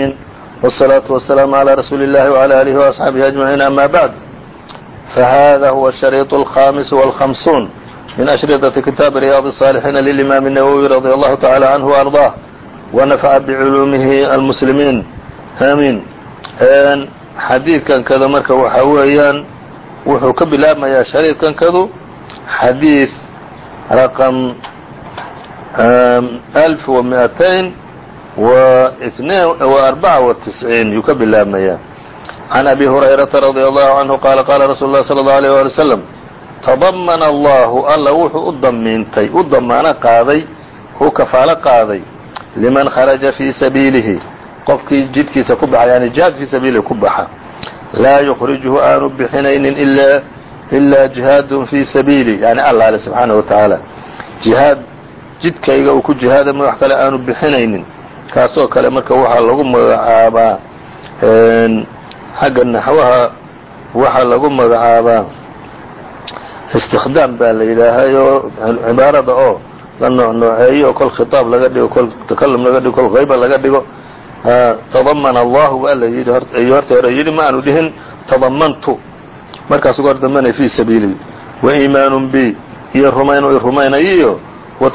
العاalمين والصلاaة والسلام على رsuuل اللh وعلى آله وأصحaaبه أجمعين أmا بعد فhذا هو الشhريط الخامس والخمسون من أشhرطة kitاaب رياض الصالحين للإمام النووي رضي الله تعالى عنه وأرضاه ونفع بعلومه المسلمين آمين xadiidkan kada marka waxa weeyaan wuxuu ka bilaabmayaa shariidkan kadu xadiid raqم ألف ومئتين وأربعة وتسعين yuu ka bilaabmaya عن أbي هريرة رضي الله عنه qال qاla رsuل الله صلى الله عليه ولي وسلم تضمن الله alla wuxuu u damiintay u damaano qaaday u kafaalo qaaday لمن خرجa في سبيiلihi qofkii jidkiisa ku baxa yani جihaad fii sabiilihi ku baxa laa يkرiجhu aanu bixinaynin إlaa جihaad fii sabiili yani alla ale subحaanaه وataعaalى jihaad jidkayga uu ku jihaadama wax kale aanu bixinaynin kaasoo kale marka waxaa lagu magacaabaa xagga naxwaha waxaa lagu magacaabaa. Istikdaam baa la yidhaahayo cibaarada oo la noocnooceeyo kol khitaab laga dhigo kol takalum laga dhigo kol hayba laga dhigo tadamana allahu baa la yidhi iyo horta hore yidhi ma aanu dhihin tadamantu markaasuga hor dambanay fii sabiili wa iimaanun bi iyo rumayn rumaynayiyo wa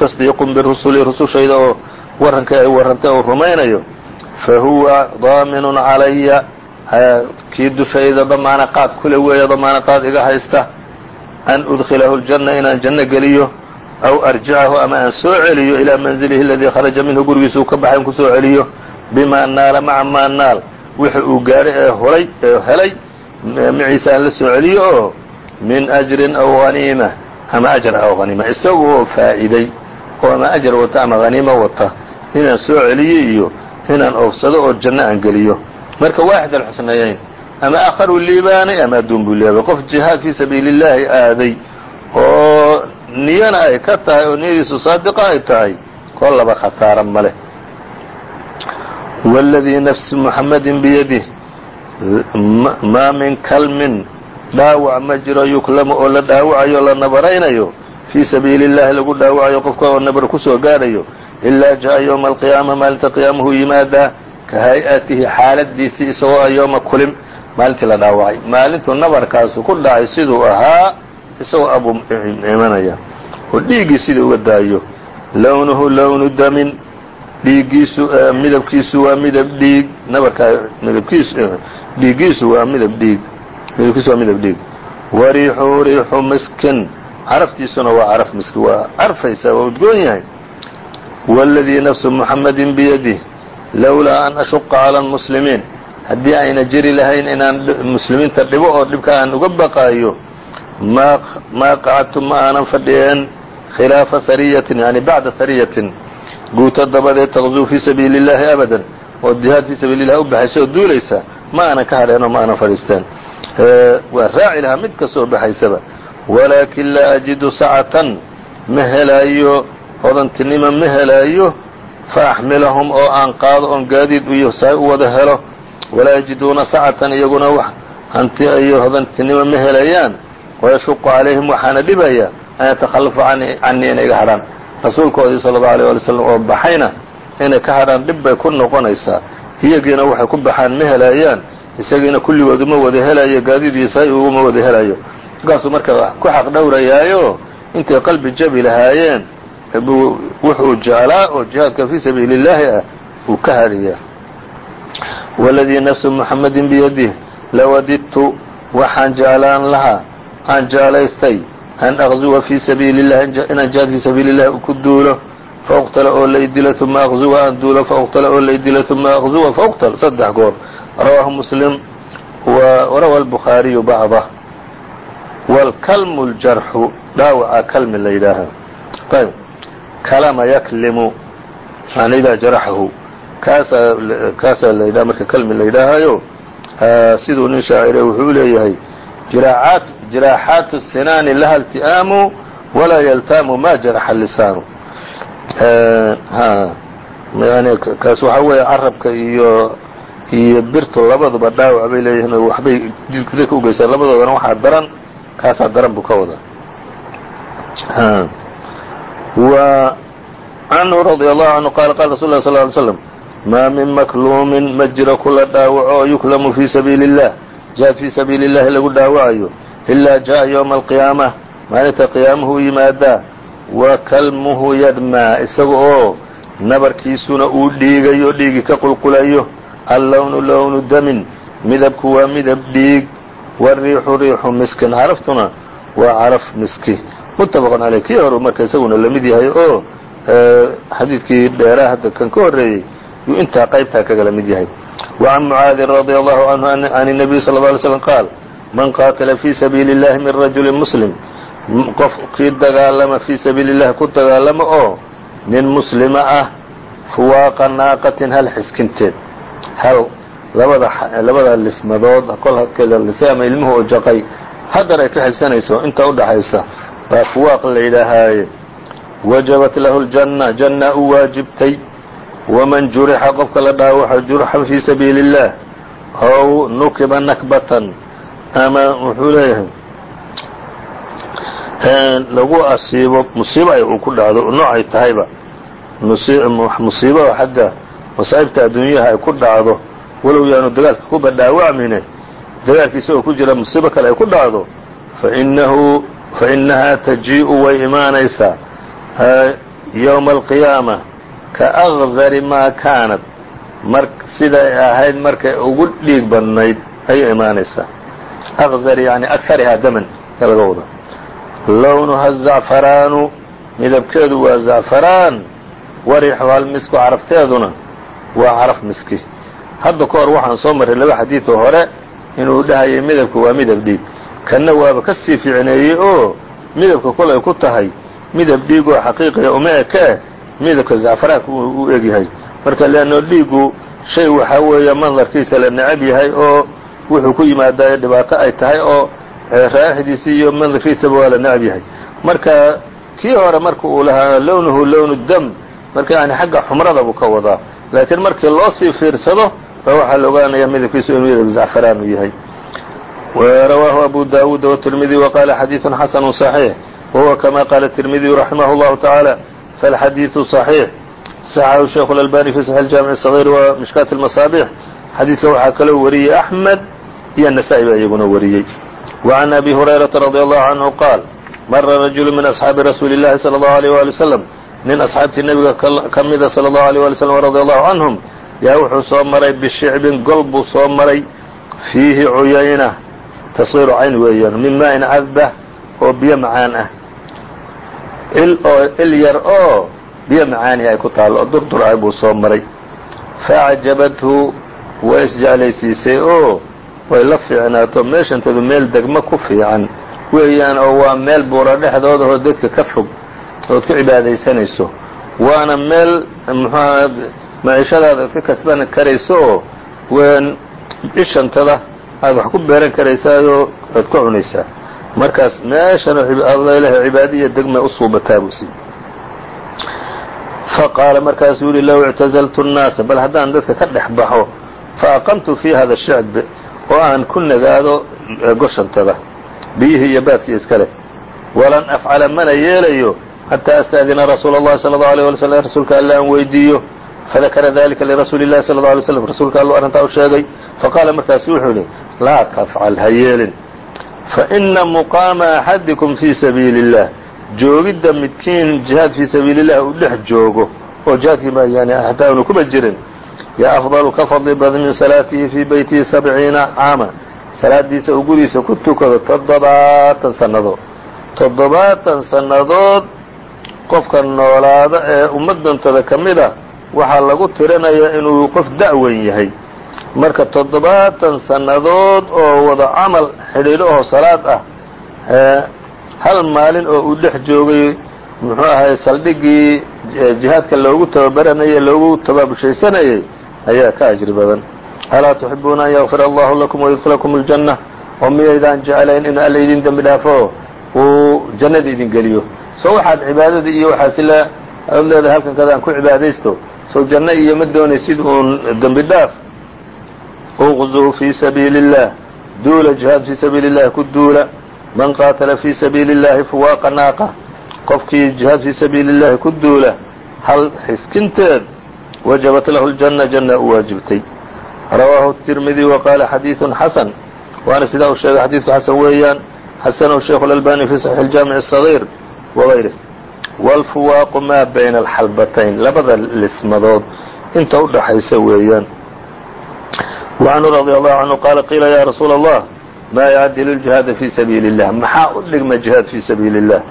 birusuli rusushayda oo warrankii ay warrantay uu rumaynayo fa huwa daaminun calaya. Kii dushayda damaana qaad kule weeye damaana qaad iga haysta. An udkilahu ljanna inaan janno geliyo aw arjicahu ama aan soo celiyo ilaa manzilihi aladii kharaja minhu gurigiisa uu ka baxay an ku soo celiyo. Bima naala maca maa naal wixi uu gaadhay ee horay ee helay maciisa aan la soo celiyo oo min ajrin aw haniima ama ajr aw haniima isagoo faa'iday oo ama ajar wata ama haniimo wata inaan soo celiyo iyo inaan oofsado oo janno aan geliyo. Marka waaxid aan ama akharu liibaanay ama adduun buu leeyahay. Qof jihaad fii sabiili illaahi aaday oo niyana ay ka tahay oo niyadiisu saadiqa ay tahay kollaba khasaara ma leh. Wاladii nafsi muxamadin biyadih maa min kalmin dhaawac ma jiro yuklamu oo la dhaawacayo la nabaraynayo fii sabiili اllaahi lagu dhaawacayo qofka oo nabar ku soo gaadhayo ilaa jaءa ywma alqiyaama maalinta qiyaamuhu yimaadaa ka hay'atihi xaaladiisii isagoo a yooma kulim maalintii la dhaawacay maalintuu nabarkaasu ku dhacay siduu ahaa isagoo abuu imanaya oo dhiiggii sidii uga daayo lownuhu lownu damin dhiiggiisu midabkiisu waa midab dhiig nabarkaa midabkiisu dhiiggiisu waa midab dhiig midabkiisu waa midab dhiig wariixu riixu miskin caraftiisuna waa caraf miski waa carfaysaa waa udgoon yahay wاladii nafsu muxamadin biyadih lowlaa an ashuqa calى اlmuslimiin haddii ayna jiri lahayn inaan muslimiinta dhibo oo dhibka aan uga baqaayo maa qacadtu ma aanan fadhiyeen khilaafa sariyatin yani bacda sariyatin guuto dabadeed taqzuu fii sabiili اllahi abadan oo jihaad fii sabiili اllahi u baxaysa oo duulaysa ma aanan ka hadheenoo ma aanan fadhiisteen waa raaci lahaa mid kastoo baxaysaba walaakin laa ajidu sacatan ma helaayo hodantinimo ma helaayo fa axmilahum oo aan qaado oon gaadiid iyo saay u wada helo. Walaa yajiduuna sacatan iyaguna wax hanti iyo hodantinimo ma helayaan. Wayashuqu calayhim waxaana dhibaya an yatakhallafu canii inay iga hadhaan. Rasuulkoodii sala allau alيyه wali slam oo baxayna inay ka hadhaan dhib bay ku noqonaysaa. Iyagiina waxay ku baxaan ma helayaan isagiina kulligood uma wada helayo gaadiid saay uguma wada helayo markaasuu marka ku xaq dhowrayaayo intay qalbi jabi lahaayeen wuxuu jeclaa oo jihaadka fii sabiili اllaahi ah uu ka hadhiyaa waladii nafsu muxamadin biyadih lawadidtu waxaan jeclaan lahaa aan jeclaystay an aqzuwa fii sabiili اllahi inaan jihaad fii sabiili اllahi ku duulo fauqtala oo laydilo uma aqzuwa aan duulo fauqtala oo laydilo uma aqzuwa fauqtal saddex goor rawaahu muslim warawa albukhaariyu bacdah wاlkalmu اljarxu dhaawaca kalmi la yidhaaha ayb kalama yaklimu yani idaa jaraxahu. Kaasaa kaasaa la yidhaha marka kalmi la yidhaahayo siduu nin shaacire wuxuu leeyahay jiraacaat jiraaxaatu sinaani laha ilti'aamu walaa yaltaamu ma jaraxa lisaanu. Yani kaas waxaa weeye carabka iyo iyo birtu labaduba dhaawac bay leeyihiin oo waxbay jidka u geystaan labadoodana waxaa daran kaasaa daran buu ka wadaa وعنه رضي الله عنه قال قال رsuل الله صلى اه عليه وسلم maa min makluumin ma jiro kula dhaawaco oo yuklamu fii sabiili الlah jihaad fii sabiili اllahi lagu dhaawacayo ilaa jaءa ywma alqiyaamة maalinta qiyaamuhu yimaadaa wa kalmuhu yadmaa isaga oo nabarkiisuna uu dhiigayo dhiigi ka qulqulayo allownu lownu damin midabku waa midab dhiig wariixu riixu miskin caraftuna waa caraf miski muttafaqun caleyh kii hore marka isaguna lamid yahay oo xadiidkii dheeraa hadda kan ka horreeyey yuu intaa qaybtaa kagala mid yahay وعn mعaadin radي allahu canhu can النabiy slى الlه alay slm qaal man qaatala fii sabiili الlahi min rajuli muslim qof kii dagaalama fii sabiili الlahi ku dagaalama oo nin muslima ah fuwaaqa naaqatin hal xiskinteed hal labada labada lismadood kol hadkeeda lisay ama ilmuhu oo jaqay haddar ay ka xilsanayso inta udhaxaysa baa fuwaaq la yidhaahaaye wajabat lahu ljanna janna u waajibtay. Waman jurixa qofka la dhaawaxo jurxan fii sabiili اllah ow nukiba nakbatan. Ama wuxuu leeyahay lagu asiibo musiibo ay uu ku dhacdo noocay tahayba. Musiibo xagga masaa'ibta adduunyaha ay ku dhacdo walow yaanu dagaalka kuba dhaawacmine dagaalkiisa oo ku jira musiibo kale ay ku dhacdo fainahu fainahaa tajii'u way imaanaysaa yowma alqiyaama kaأkzari maa kaanat mar siday ahayd markay ugu dhiig badnayd ayay imaanaysaa akzar yani akarihaa daman ka laga wada lownuha zacfaraanu midabkeedu waa zacfaraan warixuha almisku carafteeduna waa caraf miski hadda ka hor waxaan soo marray laba xadiidoo hore inuu dhahayay midabku waa midab dhiig kanna waaba ka sii fiicneeyey oo midabka kolay ku tahay midab dhiig oo xaqiiqiya uma eke midabka zacfaraanka u egyahay marka leanno dhiigu shay waxaa weeye mandarkiisa la necab yahay oo wuxuu ku yimaadaa dhibaato ay tahay oo raaixdiisi iyo mandarkiisaba waa la necab yahay. Marka kii hore marka uu lahaa lownuhu lownu dam marka yani xagga xumrada buu ka wadaa. Laakiin markii loo sii fiirsado ba waxaa la ogaanaya midabkiisu inuu midab zacfaraan uu yahay rawaahu abu dawuud wالتirmidي وqala xadiiث xasn صaحيiح wahuwa kama qala التirmidiyu raximah الlahu taعaalى فالxadيiث صحيiح صxxhu sheikh الألbاني في صحيح الجامع الصغير ومشhكاة المصابيح xadiidka waxaa kaloo wariyey أحmed iyo نسائي baa iyaguna wariyey وعن أbي هريرaةa رضي الله عنه qاal mara رaجuل min أصحaabi رasuuلi الlahi صلى الله عليه وaلي وسلم nin أصxaabtii nebiga ka mida صلى الله عليه وaلي وسلم رضي الله عنهم yaa wuxuu soo maray bishicbin gol buu soo maray fiihi cuyayna taswiiru cayn weeyaan min maa'in cadbah oo biyo macaan ah. Il oo il yar oo biyo macaani ay ku taallo oo durdur ah buu soo maray. Faacjabathu way isjeclaysiisay oo way la fiicnaato. Meeshantoodu meel degmo ku fiican weeyaan oo waa meel buura dhexdooda oo dadka ka fog ood ku cibaadaysanayso. Waana meel muxuaha maciishadaada ad ka kasban karayso oo ishantada aad wax ku beeran karaysaayoo aad ku cunaysaa markaas meeshan allalah cibaadiya degmay u suubataa buu sii faqaala markaasuu yihi low اctazaltu الnaasa bal haddaan dadka ka dhex baxo faaqamtu fii hada shicb oo aan ku nagaado goshantada biyihii iyo baadkii iska leh walan afcala mana yeelayo xataa astaadina rasuula اllahi salى الlaه alيه alي slm rasuulka alla aan weydiiyo fadakara dalika lirasuuli lahi sala la alay slam rasuulka alluu arrintaa u sheegay faqaala markaasu wuxuu yidhi laa tafcal ha yeelin faina muqaama axadikum fii sabiili اllah joogidda midkiin jihaad fii sabiili اllah uu dhex joogo oo jihaadkii ba xataa aanu kuba jirin ya afdalu ka fadli badan min salaatihi fii beytihi sabciina caama salaadiisa uu gurigiisa ku tukado toddobaatan sannadood toddobaatan sannadood qofka noolaada ee ummadantada ka mid a waxaa lagu tirinayaa inuu qof da'wan yahay. Marka toddobaatan sannadood oo wada camal xidhiidho oo salaad ah hal maalin oo uu dhex joogay muxuu ahay saldhiggii jihaadka loogu tababaranayay loogu tabaabushaysanayay ayaa ka ajri badan. Alaa tuxibuuna an yakfir allahu lakum wayudkilakum اljanna oo miyaydaan jeclayn in alla idin dembi dhaafo uu jannada idin geliyo. So waxaad cibaadada iyo waxaasi la ad leedahay halkan kadaan ku cibaadaysto sow janno iyo ma doonaysid uun dembi dhaaf uqzuu fii sabiili اllah duula jihaad fii sabiili اllahi ku duula man qaatala fii sabiili اllahi fuwaaqa naaqa qofkii jihaad fii sabiili اllahi ku duula hal xiskinteed wajabat lahu اljanna janna u waajibtay rawaahu الtirmidi wa qaala xadiiثu xasan waana sidaa uu sheegay xadiidku xasan weeyaan xasanahu sheikh اlalbani fi saxiix اljaamic الصaغيir wغayrih wاlfuwaaqu maa bayna alxalbatayn labada lismadood inta u dhaxaysa weeyaan وcanhu radي allahu canhu qaala qiila ya rasuula allah maa yacdilu اljihaada fii sabiili الlah maxaa u dhigma jihaad fii sabiili الlah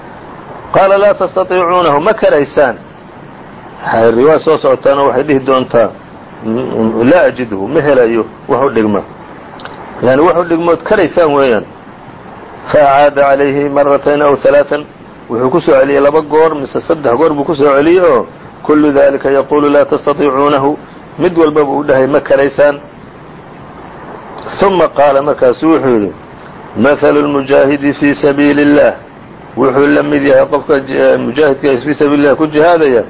qaala laa tastaiicuunahu ma karaysaan riwaaya soo socotaana waxay dhihi doontaa laa ajidhu ma helayo wax u dhigma yani wax u dhigmood karaysaan weeyaan faacaada calayhi maratayn aw ثalaaثan wuxuu ku soo celiyey laba goor mise saddex goor buu ku soo celiyey oo kullu dalika yaquulu laa tastatiicuunahu mid walbaba uu dhahay ma karaysaan ثuma qaala markaasu wuxuu yidhi mahalu اlmujaahidi fii sabiili الlah wuxuu la mid yahay qofka mujaahidka fii sabiili الlah ku jihaadaya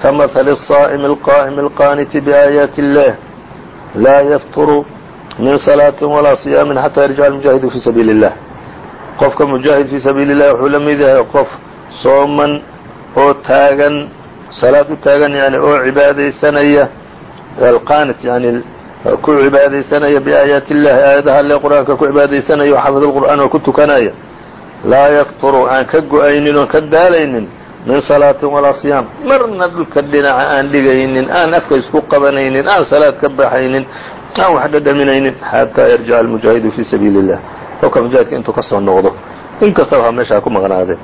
ka mahali الصaa'mi الqaa'mi الqaaniti biaayaati الlah laa yafturu min salaatin walaa صiyaamin xataa yarjica almujaahidu fii sabiili الlah qofka mujaahid fii sabiili الlah wuxuu la mid yahay qof sooman oo taagan salaad u taagan yani oo cibaadaysanaya alqaanit yani ku cibaadaysanaya biaayaati اllahi aayadaha alle qur-aanka ku cibaadaysanaya o xafid اlqur'aan oo ku tukanaya laa yakturu aan ka go-aynin oon ka daalaynin min salaatin walaa siyaam marna dhulka dhinaca aan dhigaynin aan afka isku qabanaynin aan salaad ka baxaynin aan wax dhadhaminaynin xataa yarjica almujaahidu fii sabiili اllah qofka mujaahidka intuu ka soo noqdo in kastaba ha meeshaa ku maqnaadee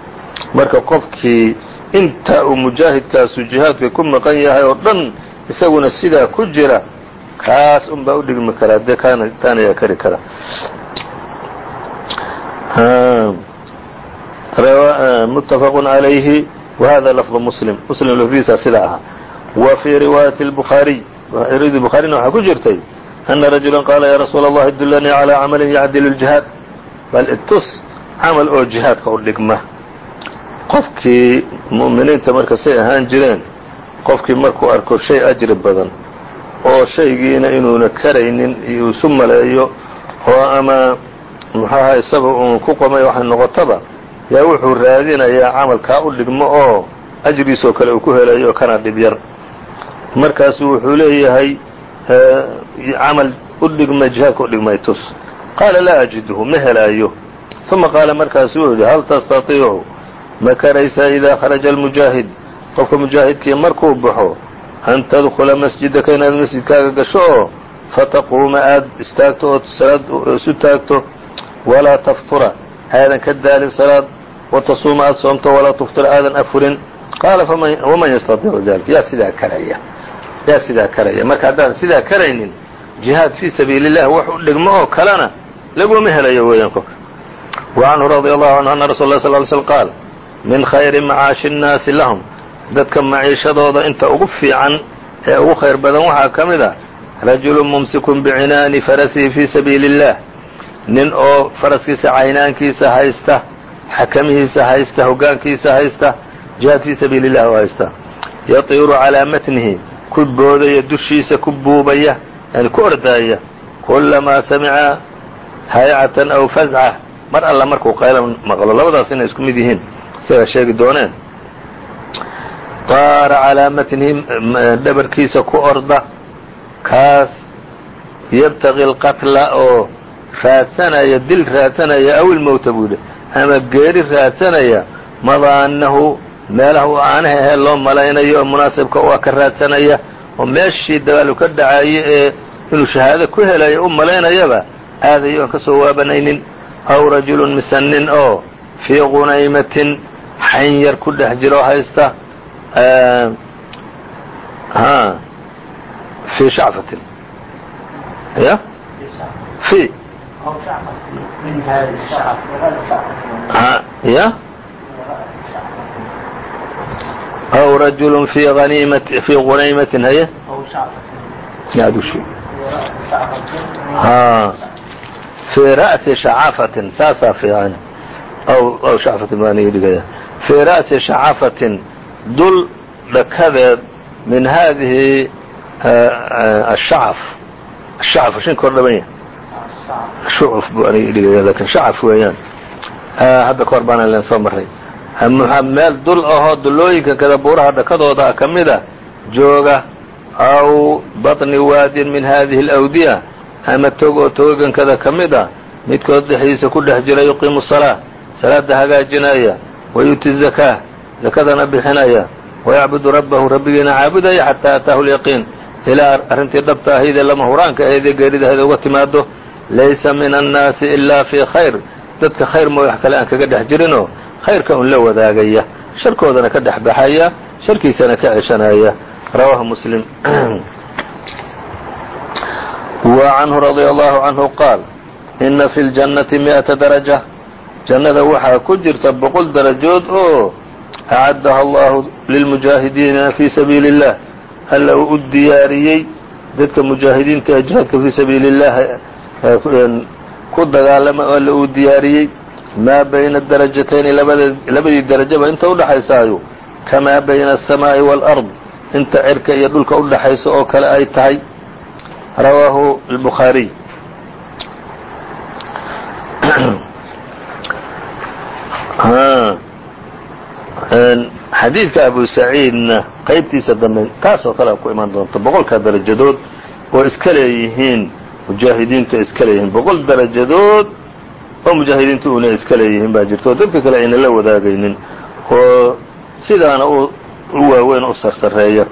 marka qofkii inta uu mujaahidkaasu jihaadka ku maqan yahay oo dhan isaguna sidaa ku jira kaas un baa u dhigmi karaa dee kaana taana yaa kari kara متفق عalayhi وhada lفظ msلم mslim lfdiisa sidaa ahaa wa fii riwaayaة الbخaariي riwayadii bukhaarina waxaa ku jirtay أna rajuلا qaala ya rasuul الlah idulanii عalى camali yacdil الجihaad bal itus camal oo jihaadka u dhigma qofkii mu'miniinta marka say ahaan jireen qofkii markuu arko shay ajri badan oo shaygiina inuuna karaynin iyo isu maleeyo oo ama muxuaha isaga uun ku qomay waxay noqotaba yaa wuxuu raadinayaa camalkaa u dhigmo oo ajriisoo kale uu ku helayo kana dhib yar markaasu wuxuu leeyahay camal u dhigma jihaadka u dhigmay tus qaala laa ajidhu ma helaayo uma qaala markaasu wuxuu yidhi hal tastatiicu ma karaysaa idaa kharaja almujaahid qofka mujaahidkii markuu baxo an tadkula masjidaka inaad masjidkaaga gasho oo fataquuma aad istaagto ood salaad isu taagto walaa taftura aadan ka daalin salaad watasuuma aad soomto walaa tuftir aadan afurin qaala waman yastaiicu dalika yaa sidaa karaya yaa sidaa karaya marka haddaadan sidaa karaynin jihaad fii sabiili اllah wax u dhigmo oo kalena laguma helayo weeyaan kolka وcanhu radي allahu canhu ana rasul lah sl ly slm qaal min khayri macaashi الnaasi lahum dadka maciishadooda inta ugu fiican ee ugu khayr badan waxaa ka mid a rajulu mumsikun bicinaani farasihi fii sabiili الlah nin oo faraskiisa caynaankiisa haysta xakamihiisa haysta hoggaankiisa haysta jihaad fii sabiili الlah oo haysta yatiiru calىa matnihi ku boodaya dushiisa ku buubaya yani ku ordaaya kulamaa samica haycatan aw fazca mar alla markuu qayla maqlo labadaas inay isku mid yihiin isagaa sheegi dooneen. Taara calaa matnihi dhabarkiisa ku orda kaas yabtaqi اlqatla oo raadsanaya dil raadsanaya aw ilmowta buu yidhi ama geeri raadsanaya madaanahu meelaha u aanaha ahee loo malaynayo munaasibka ah ka raadsanaya oo meeshii dagaalu ka dhacayo ee inuu shahaado ku helayo u malaynayaba aadayo aan ka soo waabanaynin. Aw rajulun mise nin oo fii qunaymatin xayn yar ku dhex jiro haysta fii shacfatin. Ya fi ya aw rajul fii animat fii qunaymatin haye fii ra'si shacafatin saasaa fiican aw aw shacafatin baan dhigaya fii ra'si shacafatin dul dhakadeed min haadihi ashacaf ashacaf shinka hor dhaban yahay shucuf buu aniga ii dhigaya laakiin shacaf weeyaan hadda ka hor baana len soo maray meel dul ahoo dullooyinka kada buuraha dhakadooda ka mida jooga aw baطni waadin min hadihi اlأwdiya ama tog oo togogankada ka mid a midkood dhexdiisa ku dhex jira yuqiimu salaa salaada hagaajinaya wayuti zakaa zakadana bixinaya wayacbudu rabbahu rabbigiina caabudaya xataa ataahu lyaqiin ilaa arrintii dhabta ahaydee lama huraanka ahaydee geeridaheeda uga timaado laysa min annaasi ilaa fii khayr dadka khayr mooy wax kale aan kaga dhex jirinoo khayrka un la wadaagaya sharkoodana ka dhex baxaya sharkiisana ka ceshanaya. Rawaahu muslim. Wa canhu radia allahu canhu qaal ina fi ljannati mi'ata daraja. Jannada waxaa ku jirta boqol darajood oo acaddaha allahu lilmujaahidiina fii sabiili اllah alla u diyaariyey dadka mujaahidiinta ee jihaadka fii sabiili اllah ku dagaalama alla uu diyaariyey maa bayna darajatayni labadii darajaba inta udhaxaysaayo kamaa bayna aلsamaa'i wاlأrض inta cirka iyo dhulka udhaxaysa oo kale ay tahay rawaahu الbukhaariي xadiidka abu saciidna qaybtiisa dambe taasoo kale ku imaan doonto boqolkaa darajadood oo iska leeyihiin mujaahidiintu ay iska leeyihiin boqol darajadood oo mujaahidiintu una iska leeyihiin baa jirta oo dadka kale ayna la wadaagaynin oo sidaana u waaweyn u sarsareeya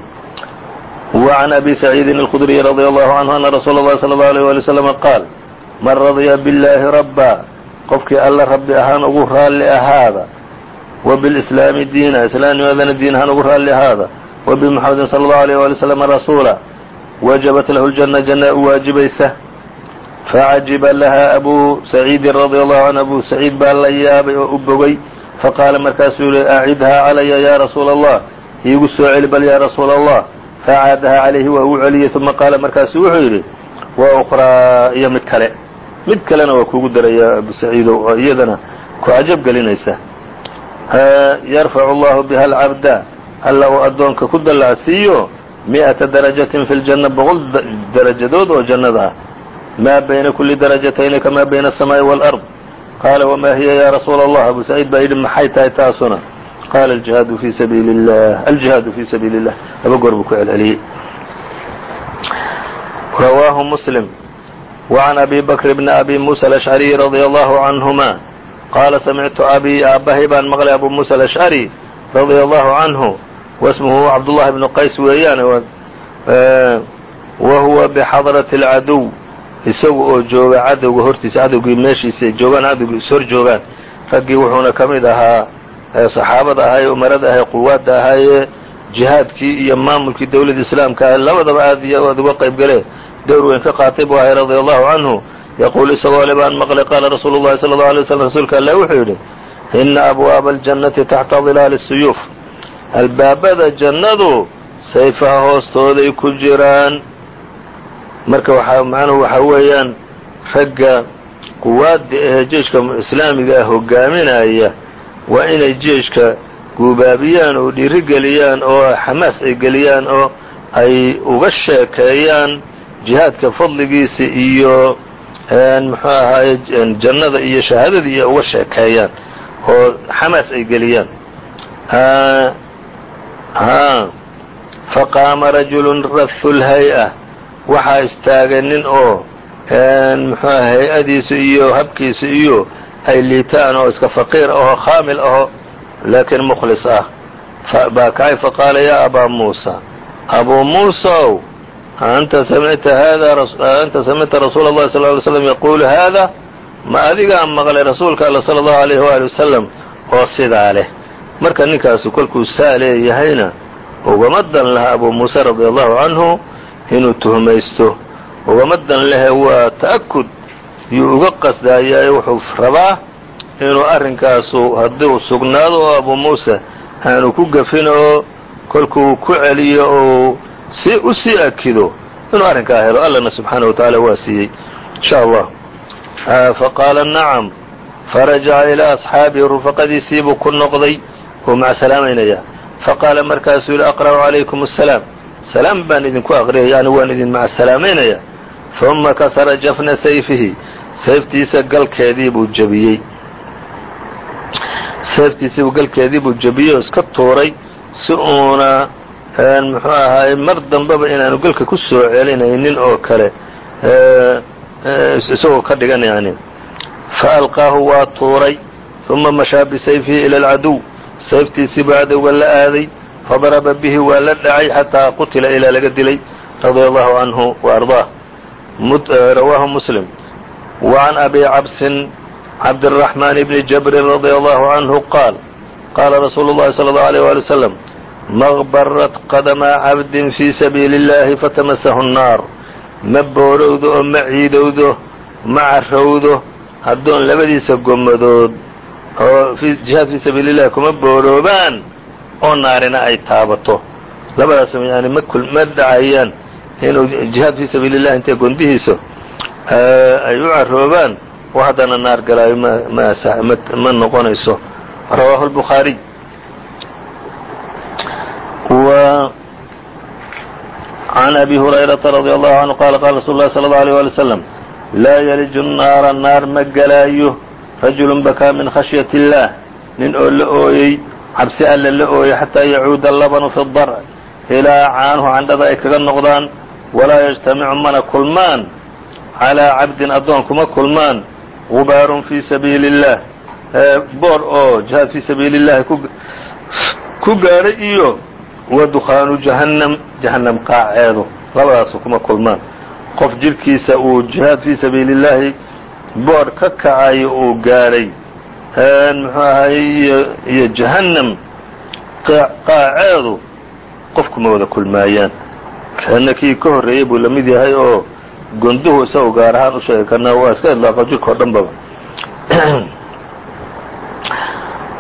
وعn أbي سعيidi الخdري رضي الله عنه أن رsuuل الlه صلى الله عليه ولي وسلم qاaل man radya bاللahi ربا qofkii alla rabbi ahaan ugu raalli ahaada وبالإسلاami diina islaamnimadana diin ahaan ugu raalli ahaada وبمحamdi صلى الله عليه ولي وسلم rasuuلا wajabat lahu الجنة janna u waajibaysa facajiba laha abuu saciidin radia allahu canhu abuu saciid baa la yaabay oo u bogay faqaala markaasuu yihi acidhaa calaya yaa rasuula allah iigu soo celi bal yaa rasuula allah. facaadahaa calayhi waa ugu celiyey uma qaala markaasuu wuxuu yidhi wa ukhraa iyo mid kale mid kalena waa kuugu daraya abu saciidow oo iyadana ku cajab gelinaysa yarfacu allahu biha alcabda alla uu addoonka ku dallacsiiyo mi'ata darajatin fi ljanna boqol darajadood oo jannada ah maa bayna kuli darajatayni kamaa bayna aلsamaa'i wاlأrض qaala wma hiya ya rasuula allah abu saciid baa yidhi maxay tahay taasuna qaala aljihaadu fii sabiili اllah aljihaadu fii sabiili اllah laba goor buu ku celceliyey rawaahu muslim وعn abi bakr bni abi muسى الأشعري radي allahu canهuma qaala samictu abi aabbahay baan maqlay abu muسى الأشعري radي allahu canhu wasmuhu cabdullahi bnu qays weeyaan wa huwa bxadraةi الcaduw isagu oo jooga cadowga hortiisa cadowgii meeshiisa joogaan cadowgii is hor joogaan. Raggii wuxuuna ka mid ahaa saxaabada ahaa ee umarada ahaa quwaadda ahaayee jihaadkii iyo maamulkii dowladda islaamka ah labadaba aad iyo aad uga qayb gale dowr weyn ka qaatay buu ahay radia allahu canhu yaquul isagoo le baan maqlay qaala rasuulu llahi sala allau alay waslam rasuulka allah wuxuu yidhi ina abwaaba aljannati taxta dilaali suyuuf albaabada jannadu sayfaha hoostooday ku jiraan marka waxaa macnuhu waxaa weeyaan ragga quwaadda ee jeyshka islaamiga ah hogaaminaya waa inay jeyshka guubaabiyaan oo dhiiri oo xamaas ay geliyaan oo ay uga sheekeeyaan jihaadka fadligiisa iyo muxuu ahaaye jannada iyo shahaadadii iyo uga sheekeeyaan oo xamaas ay geliyaan. Faqaama rajulu rathu lhay-a waxaa istaagay nin oo muxuu aha hay'adiisu iyo habkiisu iyo ay liitaan oo iska faqiir aho khaamil aho laakiin mukhlis ah. Baa kacay faqaala yaa abaa muusa abuu muusaow anta samicta hada anta samicta rasuula اllahi sal ly slam yaquulu haada ma adigaa maqlay rasuulka alla sala allahu alayh waali wasalam oo sidaa leh. Marka ninkaasu kolkuu saa leeyahayna ugama dan laha abuu muuse radia allahu canhu inuu tuhmaysto ugama dan lehe waa ta'akud yuu uga qasdaayaaye wuxuu rabaa inuu arrinkaasu hadduu sugnaado oo abuu muuse aanu ku gafin oo kolkuu ku celiyo oo si u sii akido inuu arrinkaa helo allana subxaanaه wa tacaala waa siiyey insha allah faqaala nacam farajaca ilaa asxaabihi rufaqadiisii buu ku noqday oo macsalaamaynaya faqaala markaasuu yihi aqra'u calaykum الsalaam salaam baan idinku aqriyay yani waan idin macsalaamaynaya uma kasara jafna sayfihi sayftiisa galkeedii buu jebiyey sayftiisiibuu galkeedii buu jebiyey oo iska tuuray si uuna muxuu ahaay mar dambaba inaanu gelka ku soo celinaynin oo kale isagoo ka dhigan yani faalqaahu waa tuuray uma mashaa bisayfihi ila alcaduw. Sayftiisii baa cadowga la aaday fadaraba bihi waa la dhacay xataa qutila ilaa laga dilay radia allahu canhu waardaah eh, rawaahu muslim. Wa can abi cabsin cabdiraxmaan bni jabrin radia allahu canhu qaal qaala rasuulu llahi sala allahu aleyh waali wasalam maqbarat qadamaa cabdin fii sabiili illahi fatamasahu nnaar. Ma boorowdo oo ma ciidowdo ma carrowdo addoon labadiisa gomadood oo jihaad fii sabiili illahi kuma booroobaan oo naarina ay taabato labadaas yani ma dhacayaan inuu jihaad fii sabiili الlahi intay gondihiisa ay u caroobaan oo haddana naar galaayo ma noqonayso rawaahu الbخaariي عن أbي هuريرaةa رضي الله عنه qال qال رsuل الlhi صلى الله عليه ولي وسلم laa ylج الناara naar ma gelaayo رaجuل bakىa min khashيaة الlah nin oo la ooyey cabsi alle la ooyey xatىa yacuuda الlbن في الضرع ilaa caanuhu candhada ay kaga noqdaan walaa yجtamicu mana kulmaan calىa cabdin addoon kuma kulmaan gubaarun fii sabiili الlah boor oo jihaad fii sabiili الlahi ku gaadhay iyo wa dukhaanu jahannam jahannam qaaceedu labadaasu kuma kulmaan qof jidhkiisa uu jihaad fii sabiili الlahi boor ka kacayo uu gaadhay muxuu ahaye iyo jahannam qaaceedu qof kuma wada kulmaayaan kana kii ka horreeyey buu la mid yahay oo gonduhu isagu gaar ahaan u sheegi karna waa iska idlaaqo jirka o dhan baba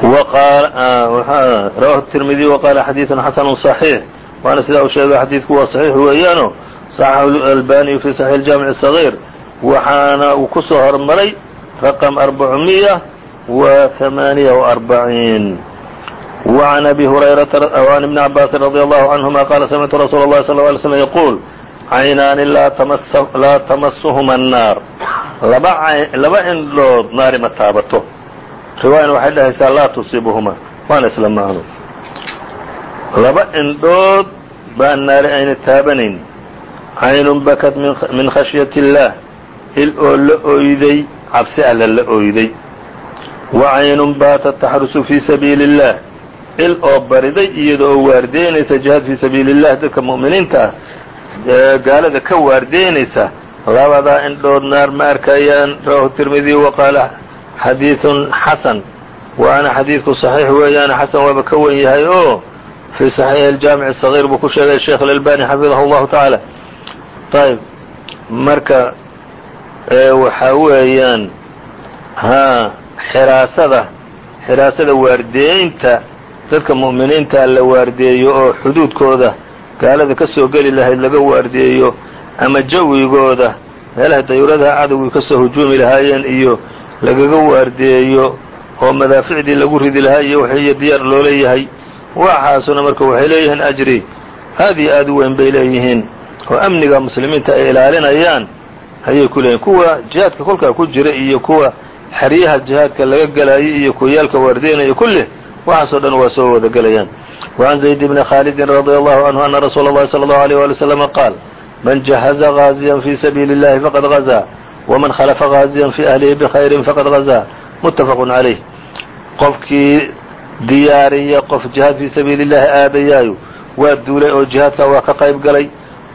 rawahu التirmidي وqala xadiiث xasn صaحيiح waana sidaa u sheegay xadiidku waa صaxiix weeyaano صaxaxu albaniyu fi صaxiح الjaamiع الصغير waxaana uu ku soo hormaray raqم أربعمiية وثمانية وأربعين وعن أbي هريرة وعن بن عباس رضي الله عنهma qال سمعت رsuل الlhi صلى اه عليه وسلم يقول caynaani laa tamasuhuma الnaar laba indhood naari ma taabato riwaayana waxay dhahaysaa laa tusiibuhuma waana isla macno laba indhood baa naari ayna taabanayn caynun bakad min khashyaة الlah il oo la oyday cabsi alla la oyday wa caynun baatat taxrusu fii sabiili الlah il oo bariday iyada oo waardeynaysa jihaad fii sabiili الlah dadka mu'miniinta ah gaalada ka waardeynaysa labadaa indhood naar ma arkayaan rawahu tirmidiy wa qaala xadiidun xasan waana xadiidku صaxiix weeyaane xasan waaba ka wen yahay oo fii صaxiix اjaamic الصغيir buu ku sheegay sheekh اlalbani xafidahu اllahu taعaalى ayb marka waxaa weeyaan ha xiraasada xiraasada waardeeynta dadka mu'miniinta la waardeeyo oo xuduudkooda gaalada ka soo geli lahayd laga waardeeyo ama jawigooda meelaha dayuuradaha cadowgii ka soo hujuumi lahaayeen iyo lagaga waardeeyo oo madaaficdii lagu ridi lahaa iyo waxiyo diyaar loola yahay waxaasuna marka waxay leeyihiin ajri aad iyo aad u weyn bay leeyihiin. Oo amniga muslimiinta ay ilaalinayaan ayay ku leeyihiin kuwa jihaadka kolkaa ku jira iyo kuwa xeryaha jihaadka laga gelayo iyo kuwayaalka waardeynaya kulleh waxaasoo dhan waa soo wada gelayaan وعن زيد بن khالد رضي الله عنه أن رsuuل الlhi صلى الله عليه ولي وسلم qاaل mن جهز غازيا في سبيل اللhi فqد غزا وmن khلف غازيا في أهلihi بخyر فqد غزا متفق عaليه qofkii diyaariya qof جiهاad fي sabiiل الlahi aadayaayo waa duulay oo جiهاadka waa ka qayb galay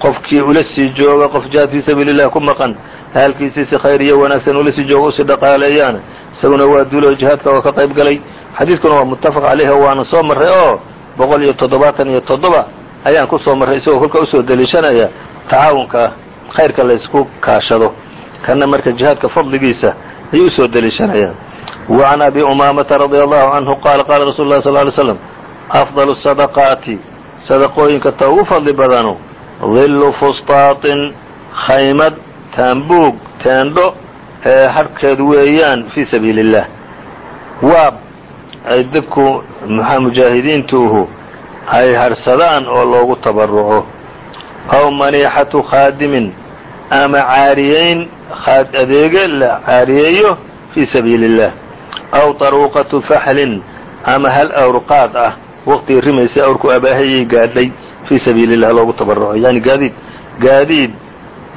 qofkii ula sii jooga qof jihaad fii sabiili اllahi ku maqan ahalkiisii si khayr iyo wanaagsan ula sii jooga u sii dhaqaaleeyaana isaguna waa duulo jihaadka oo ka qayb galay. Xadiidkuna waa muttafaq caleyhi waana soo marray oo boqol iyo toddobaatan iyo toddoba ayaan ku soo marray isagoo kolkaa u soo deliishanaya tacaawunka khayrka laysku kaashado. Kana marka jihaadka fadligiisa ayuu u soo deliishanaya wa can abi umaamata radia allahu canhu qaala qaala rasuulu lah sal lay slam afdalu sadaqaati sadaqooyinka ta ugu fadli badano dillu fustaatin khaymad taambuug teendho ee hadhkeed weeyaan fii sabiili اllah waa ay dadku mujaahidiintuuhu ay harhsadaan oo loogu tabaruco aw maniixatu khaadimin ama caariyeyn adeege la caariyeeyo fii sabiili اllah aw taruuqatu faxlin ama hal awrqaad ah. Waqtigii rimaysay awrku abaahayay gaadhay fii sabiili الlah loogu tabaruco yani gaadiid gaadiid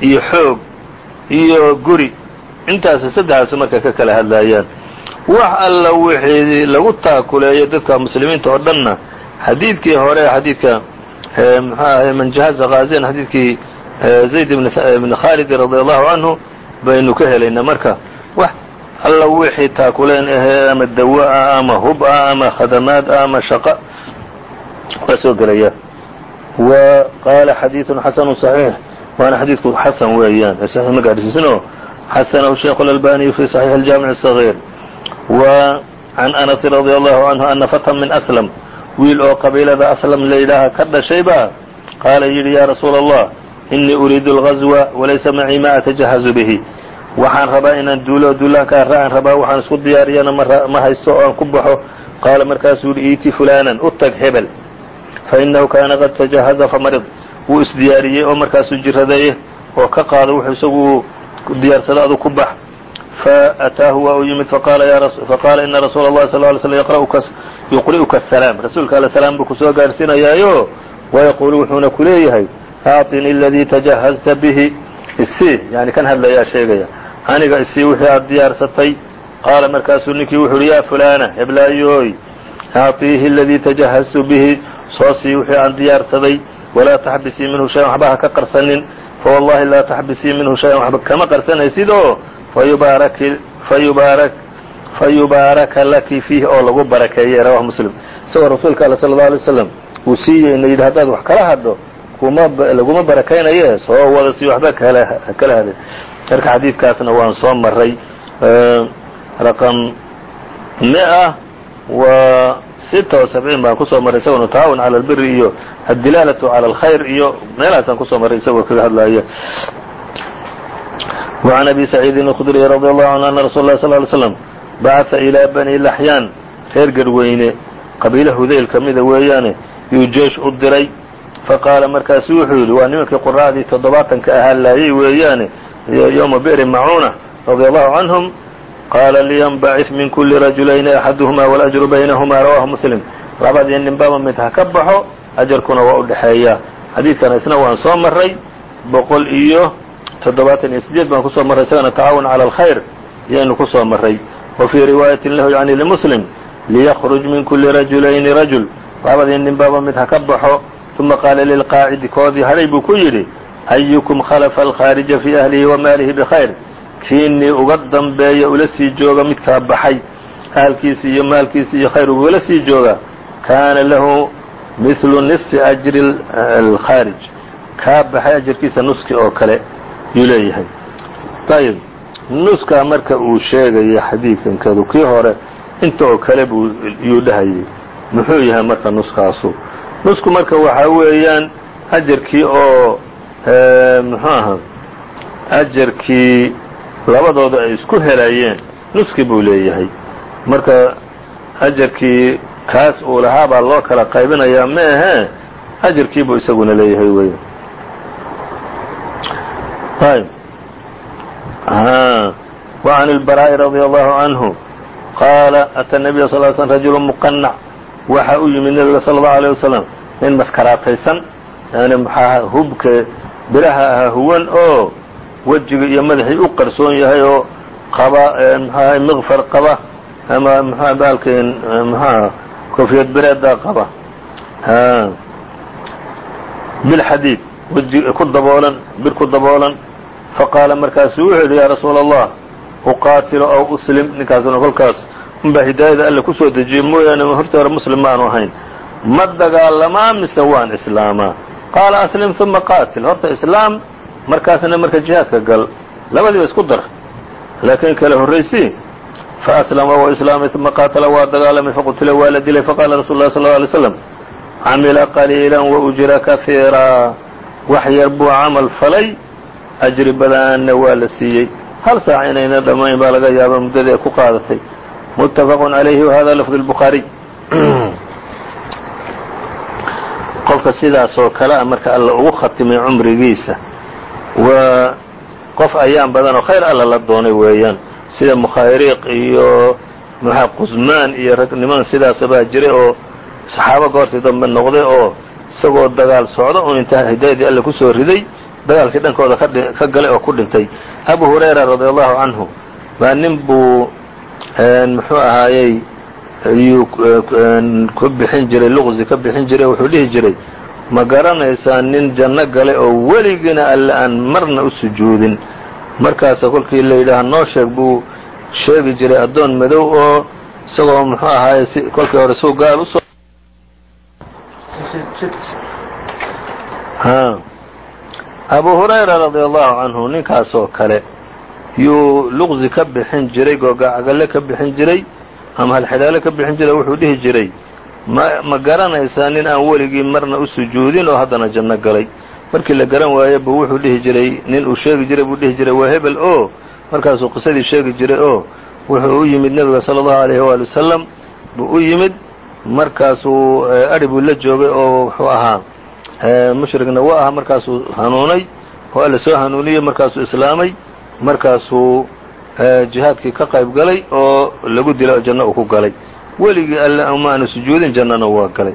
iyo xoog iyo guri. Intaas saddexaasu marka ka kala hadlayaan wax alla wixii lagu taakuleeyo dadka muslimiinta oo dhanna xadiidkii hore xadiidka mxuu ahay man jahaza ghaazin xadiidkii zayd ibn khaalid radi allahu canhu baynu ka helaynaa marka. Wax alla wixii taakuleen ahee ama dawo ah ama hub ah ama khadamaad ah ama shaqo waa soo gelaya w qaala xadiiثu xasanu صaxiix waana xadiidku xasan weeyaan saxiix ma gaadhsiisino xasanahu sheikh اlalbaniyu fi صaxiix اljaamiع الصغيir w can anas radي allahu canhu ana fatan min aslam wiil oo qabiilada aslam layidhaaha ka dhashay baa qaala yidhi ya rasuula allah inii uriidu اlغazwa walaysa macii ma atajahazu bihi waxaan rabaa inaan duulo duulaankaa raacin rabaa waxaan isku diyaariyana ma haysto oo aan ku baxo qaala markaasuu yihi iiti fulanan u tag hebel fainahu kaana qad tajahaza famarid wuu isdiyaariyey oo markaasuu jiradeeye oo ka qaada wuxuu isagu diyaarsada adu ku bax faataahu waa u yimid faqaala ina rasuula اllahi sal ly slm yuqri'uka asalaam rasuulka alle salaam buu kusoo gaadhsiinayaayo wayaquulu wuxuuna ku leeyahay aacطinii aladii tajahazta bihi isii yani kan hadlayaa sheegaya aniga isii wixii aad diyaarsatay qaala markaasuu ninkii wuxu uhi yaa fulaana heblaayoy aعطiihi aladii tajahaztu bihi soo sii wixii aan diyaarsaday walaa taxbisii minhu shayan waxba ha ka qarsanin fawallahi laa taxbisii minhu shayan waxba kama qarsanaysid oo fayubaaraka laki fiihi oo lagu barakeeyey rawahu muslim. Isagoo rasuulka all sala اlه alay slam uu siiyeyna yidhi haddaad wax kala hadho kuma laguma barakaynaye soo wada si waxba kala hadin marka xadiidkaasna waan soo maray raqam mia wa sita wa sabciin baan kusoo marray isagona tacaawun cala albiri iyo addilaalatu cala alkhayr iyo meelahaasaan kusoo marray isagoo kaga hadlaya وعn أbي سعيidi الkdري رضي الله عنه أن رsuل الله صلى اه علي سلم baعثa إilىa bني لحyاn reer garweyne qabiilo hudayl ka mida weeyaane yuu jeesh u diray faqaala markaasu wuxuu yidhi waa nimankii quraacdii toddobaatanka ahaa laayay weeyaane yومa بئri macuna رadي الله عanهum qaala liynbacث min kuli rajulayni أxaduهma والأجru baynahma rawahu mslim labadii ninbaba mid ha ka baxo ajarkuna waa u dhexeeya xadiidkana isna waan soo maray boqol iyo toddobaatan iyo sideed baan kusoo marray isagana tacaawun cala alkhayr ayaynu ku soo marray wa fii riwaayatin lahu yani limuslim liyakruj min kuli rajulayni rajul labadii ninbaba mid ha ka baxo uma qaala lilqaacidi koodii hadhay buu ku yidhi ayukum khalafa alkhaarija fii ahlihi wa maalihi bikhayr kiinii uga dambeeya ula sii jooga midkaa baxay ahalkiisi iyo maalkiisi iyo khayr ugula sii jooga kaana lahu mithlu nisfi ajri alkhaarij. Kaa baxay ajarkiisa nuski oo kale yuu leeyahay. Ayib nuskaa marka uu sheegaya xadiidkankadu kii hore inta oo kale buu yuu dhahayay. Muxuu yahay marka nuskaasu? Nusku marka waxaa weeyaan ajarkii oo muxuu aha ajarkii labadooda ay isku helayeen nuski buu leeyahay marka ajarkii kaas uu lahaa baa loo kala qaybinayaa ma ahee ajarkii buu isaguna leeyahay wey طيب وعن البراء رضي الله عنه قال أتى النبي صل ل سلم رجل مqنع waxa u yimid nebiga صلى الله عليه وسلم nin maskaraataysan yani mxaa hubka biraha ahaa huwan oo wejiga iyo madaxii u qarsoon yahay oo qaba mxaa miqfar qaba ama mxaa baalkeen mxaa kofiyad bireedaa qaba. Bilxadiid weji ku daboolan bir ku daboolan. Faqaala markaasu wuxuu yidhi yaa rasuula allah uqaatilo ow uslim. Ninkaasuna kolkaas unbaa hidaayada alle ku soo dejiyey mooyaane hortii hore muslim maanu ahayn. Ma dagaalamaa mise waan islaamaa qaala aslim uma qaatil. Horta islaam markaasna marka jihaadka gal labadiiba isku dar. Laakiin kala horraysii faaslama wa islaamay uma qaatala waa dagaalamay faqutila waa la dilay faqaala rasul lah sal lla alay slam camila qaliila waujira kahiira wax yar buu camal falay ajri badaanna waa la siiyey. Hal saac inayna dhammayn baa laga yaaba muddadii ay ku qaadatay. Muttafaqu calayhi wahada lafdu lbukhaariy qofka sidaas oo kale a marka alla ugu khatimay cumrigiisa waa qof ayaan badan oo khayr alla la doonay weeyaan. Sida mukhayriiq iyo mxaa qusmaan iyo rag niman sidaasa baa jiray oo saxaabo goortii dambe noqday oo isagoo dagaal socdo un inta hidaayadii alle ku soo riday dagaalkii dhankooda ka galay oo ku dhintay. Abu hurayra radi allahu canhu baa nin buu muxuu ahaayey ayuu ku bixin jiray luqsi ka bixin jiray wuxuu dhihi jiray ma garanaysaa nin janno galay oo weligiina alle aan marna u sujuudin. Markaasa kolkii la yidhaaha noo sheeg buu sheegi jiray addoon madow oo isagoo muxuu ahaaye si kolkii hore suu gaal u soo abu hurayra radi allahu canhu ninkaasoo kale yuu luqsi ka bixin jiray googacagalle ka bixin jiray ama halxidhaale ka bixin jiray wuxuu dhihi jiray ma ma garanaysaa nin aan weligii marna u sujuudin oo haddana janno galay. Markii la garan waaye buu wuxuu dhihi jiray nin uu sheegi jiray buu dhihi jiray waa hebel oo. Markaasuu qisadii sheegi jiray oo. Wuxuu u yimid nebiga sala allahu alayhi waali wasalam buu u yimid markaasuu adhi buu la joogay oo wuxuu ahaa mushrigna waa aha markaasuu hanuunay oo alla soo hanuuniyey markaasuu islaamay markaasuu jihaadkii ka qayb galay oo lagu dilay oo janno uu ku galay weligii alle uma aanu sujuudin jannana waa galay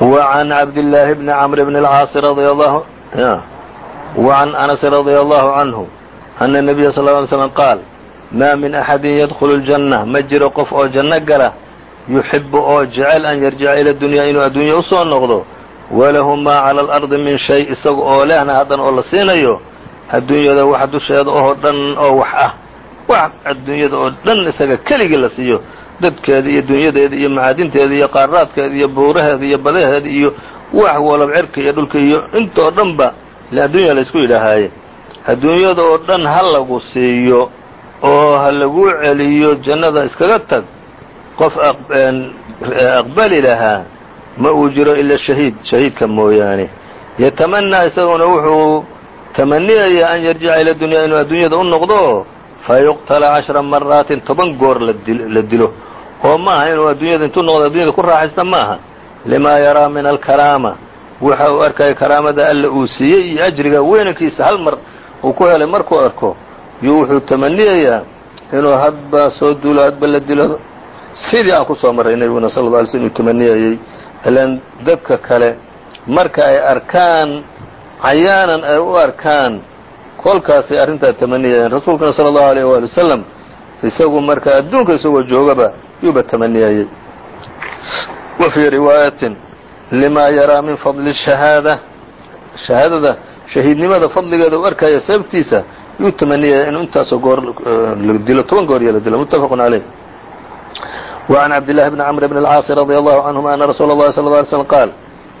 وعن عبد الله بن عمرو بن العاaص رضي الله وعن أنس رضي الله عنه أن النبي صلى اه عليه وسلم قاal ما min أحد يدخل الجنة ma jiro qof oo janno gala يحب oo jecel an yarjica ilى الدuنيا inuu addunya usoo noqdo وlahu ma عalى الأرضi min شhay isaga oo lehna haddana oo la siinayo adduunyada wax dusheeda oo dhan oo wax ah wax adduunyada oo dhan isaga keligii la siiyo dadkeeda iyo dunyadeeda iyo macaadinteeda iyo qaaraadkeeda iyo buuraheeda iyo badaheeda iyo wax walab cerka iyo dhulka iyo intoo dhan ba ile adduunya laysku yidhaahaaye. Adduunyada oo dhan ha lagu siiyo oo ha laguu celiyo jannada iskaga tag qof aqbali lahaa ma uu jiro ila shahiid shahiidka mooyaane. Yatamanaa isaguna wuxuu tamaniyayaa an yarjica ila dunyaa inuu adduunyada u noqdo fayuqtala cashra maraatin toban goor la dilo oo maaha inuu adduunyada intuu noqdo addunyada ku raaxaysta maaha limaa yaraa min alkaraama waxa uu arkaya karaamada alla uu siiyey iyo ajriga weynankiisa hal mar uu ku helay markuu arko yuu wuxuu tamaniyayaa inuu hadba soo duulo hadba la dilo sidii aan ku soo marray nebiguna sala lla alay slm inuu tamaniyayey ilaan dadka kale marka ay arkaan cayaanan ay u arkaan kolkaasay arrintaa tamaniyayeen rasuulkuna sala allahu alayh waali wasalam isagu marka adduunka isagoo joogaba yuuba tamaniyayey wa fii riwaayatin limaa yaraa min fadli shahaada shahaadada shahiidnimada fadligeeda u arkaya sababtiisa yuu tamaniyaya inuu intaasoo goor la dilo toban goor iyo la dilo muttafaqun caleyh وعن عبد الله بن عمرو بن العاaص رضي الله عنهma أن رsuuل الله صلى اه عليه وسلم قاaل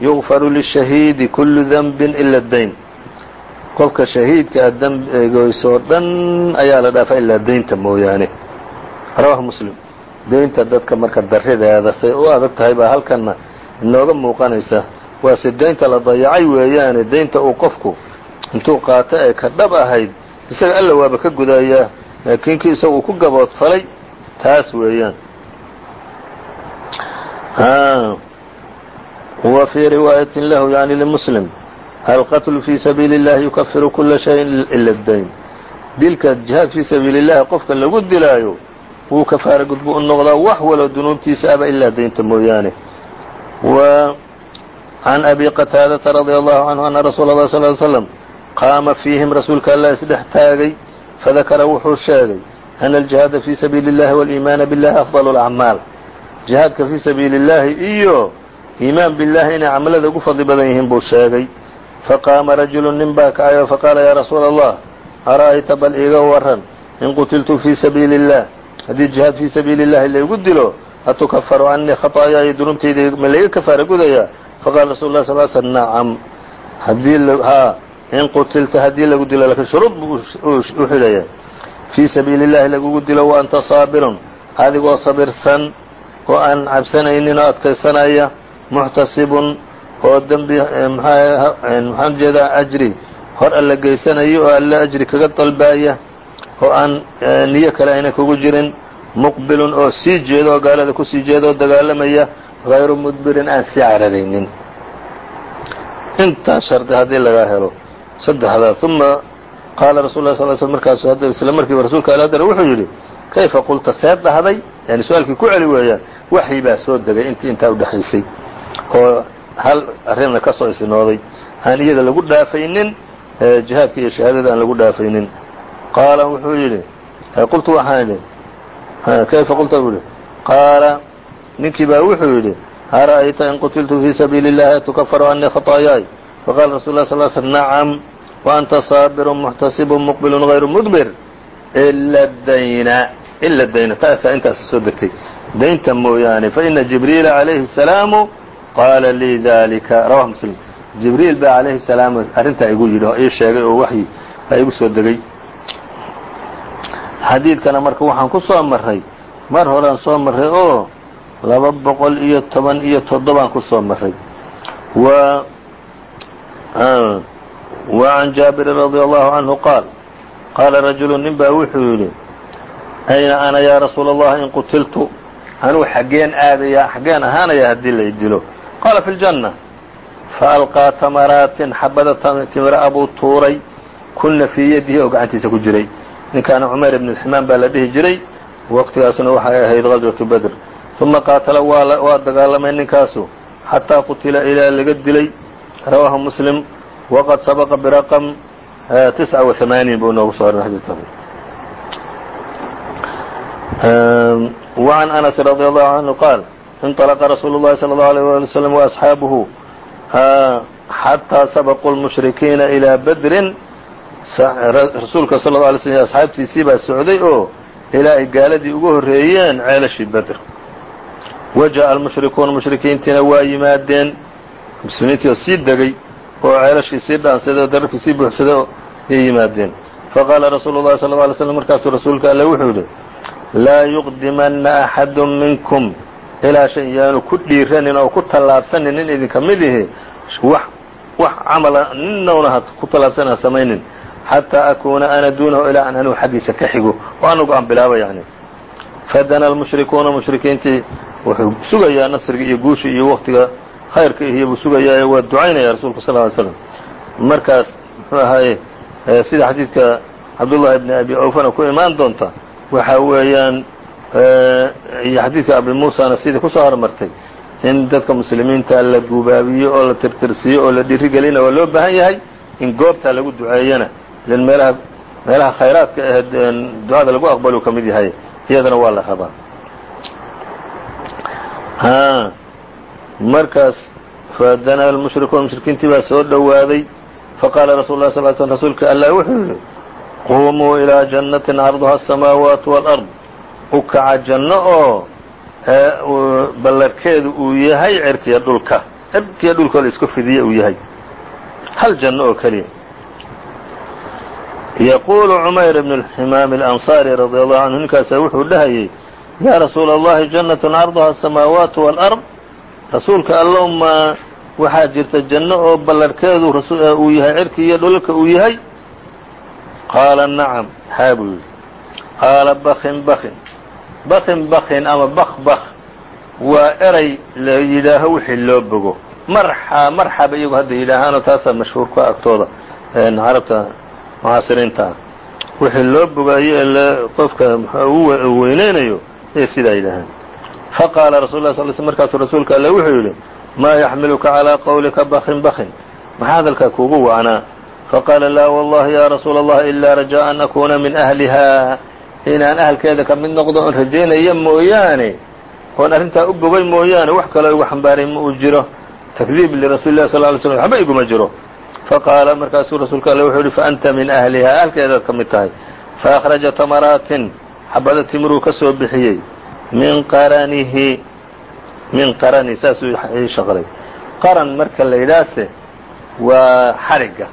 يغفر للشhهيد كل ذنب إلا الدين qofka shahiidkaa dembigoysoo dhan ayaa la dhaafa ilaa deynta mooyaane. Rawaahu muslim. Deynta dadka marka darideeda say u adag tahay baa halkanna inooga muuqanaysa. Waa si deynta la dayacay weeyaane deynta uu qofku intuu qaato ee ka dhab ahayd isaga alla waaba ka gudaayaa laakiin kii isaga uu ku gaboodfalay taas weeyaan. Wa fii riwaayatin lahu yani limuslim الqتل في سبيل اللh يكفر كuلa شhيء إلا الدين dilka جهاad في سبيل اللahi qofka lagu dilaayo wuu kaفاaro gudbu u noqdaa wax walo dunuubtiisa aba ilaa deynta mooyaane عن أبي qتاadةa رضي الله عنه أن رsuuل الله صلى اه علي وسلم qاama فيهim rasuulka allah isdhex taagay fذakra wuxuu sheegay أن الجهاaد في سبيل اللahi والإيماaن بالله أفضل الأعماaل jihaadka fii sabiili اllaahi iyo iimaan biاllahi inay camalada ugu fadli badan yihiin buu sheegay faqaama rajulu nin baa kacayo faqaala yaa rasuula allah ara'ayta bal iiga waran in qutiltu fii sabiili اllah haddii jihaad fii sabiili اllahi laygu dilo atukafaru canii khaطaayaayo dunuubtayda ma layga kafaara gudayaa faqala rasul lah sal sl nacam hadii haa in qutilta haddii lagu dilo lakiin shuruud buu u xidhaya fii sabiili اllahi lagugu dilo wa anta saabirun adigoo sabirsan oo aan cabsanaynin oo adkaysanaya muxtasibun oo dembi maxaan u jeedaa ajri. Hor alla geysanayo oo alla ajri kaga dalbaaya oo aan niyo kale ayna kugu jirin muqbilun oo sii jeedo oo gaalada ku sii jeeda oo dagaalamaya hayru mudbirin aan sii cararaynin intaas shardi haddii lagaa helo saddexdaa uma qaala rasul lah sal sl markaasu hadda isla markiiba rasuulka al haddana wuxuu yidhi kayfa qulta? Seed dhahday yani su'aalkii ku celi weeyaan waxyi baa soo degay intii intaa udhexaysay oo hal arrinna ka soo isnooday aan iyada lagu dhaafaynin jihaadka iyo shahaadada aan lagu dhaafaynin qaala wuxuu yidhi qultu waxaan idhi kayfa qulta buu yihi qaala ninkii baa wuxuu yidhi ara'ayta in qutiltu fii sabiili اllahi tukafaru anii khaطaayaay faqala rasul lah sl sl nacam وأnta صاabir muxtasib mqbil غayru mdbir إla dayna ila dayna taasaa intaas soo degtay daynta mooyaane faإna jibriila عalayhi السalaamu qaala lii dalika rawahu muslim. Jibriil baa calayhi salaam arrintaa igu yidhi oo ii sheegay oo waxyi baa igu soo degay. Xadiidkana marka waxaan ku soo marray mar horaan soo marray oo laba boqol iyo toban iyo toddobaan ku soo marray. Wa ah, can jaabirin radia allahu canhu qaal qaala rajulu nin baa wuxuu yidhi ayna ana yaa rasuula allah in qutiltu? Anuu xaggeen aadaya xaggeen ahaanaya haddii la idilo qaala fi ljanna faalqaa tamaraatin xabada timira abuu tuuray kuna fii yadihi oo gacantiisa ku jiray ninkaana cumayr ibn اlximaan baa la dhihi jiray waqtigaasuna waxay ahayd gaswatu bedr uma qaatala waa dagaalamay ninkaasu xataa qutila ilaa laga dilay rawaahu muslim wqad sabqa brqم تiسعة وثمaaنiin buu noogu soo horay xadيثkaas وعن أنس رضي الله عنه قال انطلق رsuuل اللhi صلى الله عليه ولي وسلم وأصحاaبه xتىa سبقوا المشhرiكيiنa إلى bdri rasuulka صلى اه عليه sلم أصxaabtiisii baa socday oo ilaa ay gaaladii ugu horeeyeen ceelashii bdr وaجaء المشhرiكuuna مشhrikiintiina waa yimaadeen muslimiintii oo sii degay oo ceelashii sii dhaansaday oo dararkii sii buuxsaday oo ay yimaadeen faqaala rasuulu الlahi صلى اه عليه sلم markaasuu rasuulka alle wuxuu yidhi laa yuqdimana أxadu minkum ilaa shay yaanu ku dhiiranin oo ku tallaabsanin nin idinka mid ihi wax wax camala ninowna ha ku tallaabsan ha samaynin. Xataa akuuna ana duunahu ilaa an anigu xaggiisa ka xigo oo anagu aan bilaabo yani fadana almushrikuuna mushrikiintii wuxuu sugayaa nasriga iyo guusha iyo waqtiga khayrka ihiyo buu sugayaa waa ducaynaya rasuulku sal ly slam markaas muxuu ahaaye sida xadiidka cabdullahi bni abi awfana ku imaan doonta waxa weeyaan iyo xadiidka abi muusana sidii ku soo hormartay in dadka muslimiinta la gubaabiyo oo la tirtirsiiyo oo la dhiirigelina waa loo baahan yahay in goobtaa lagu duceeyana ilan meelaha meelaha khayraadka ahe ducada lagu aqbalu ka mid yahay iyadana waa la rabaa. Markaas faadana almushrikuun mushrikiintii baa soo dhowaaday faqaala rasul lah sal sl rasuulka allah wuxuu yidhi qumuu ilaa jannatin carduha asamaawaatu wاlard u kaca janno oo ballarkeedu uu yahay cirkiya dhulka cirkiya dhulkoo la isku fidiye uu yahay hal janno oo keliya yaquulu cumayr bn اlximaam alanصaari radi allahu canhu ninkaasa wuxuu dhahayey yaa rasuula allahi jannatu carduha asamaawaatu wاlard rasuulka allow ma waxaa jirta janno oo ballarhkeedu uu yahay cirki iyo dhulalka uu yahay qaala nacam haa buu yidhi qaala bakin bakin bakin bakin ama bak bak waa eray la yidhaaho wixii loo bogo. Marxa marxaba iyagu hadda yidhaahaanoo taasaa mashhuurka agtooda carabta mucaasiriinta ah wixii loo bogayo ee qofka u weyneynayo ayay sidaa yidhaahaan. Faqaala rasul lah sl sl markaasuu rasuulka alle wuxuu yidhi maa yaxmiluka calىa qowlika bakin bakin maxaa hadalkaa kuugu wacnaa faqaala laa wallahi ya rasuula allah ilaa rajaa an akuuna min ahliha inaan ahalkeeda ka mid noqdo oon rajaynaya mooyaane oon arrintaa u bogay mooyaane wax kaloo igu xambaaray ma uu jiro. Takdiib lirasuuli lah sal ly slm waxba iguma jiro. Faqaala markaasuu rasuulka alle wuxuu yihi faanta min ahliha ahalkeedaad ka mid tahay. Faأkhraja tamaraatin xabada timiruu ka soo bixiyey min qaranihi min qarani saasuu shaqlay. Qaran marka la yidhaahse waa xarigga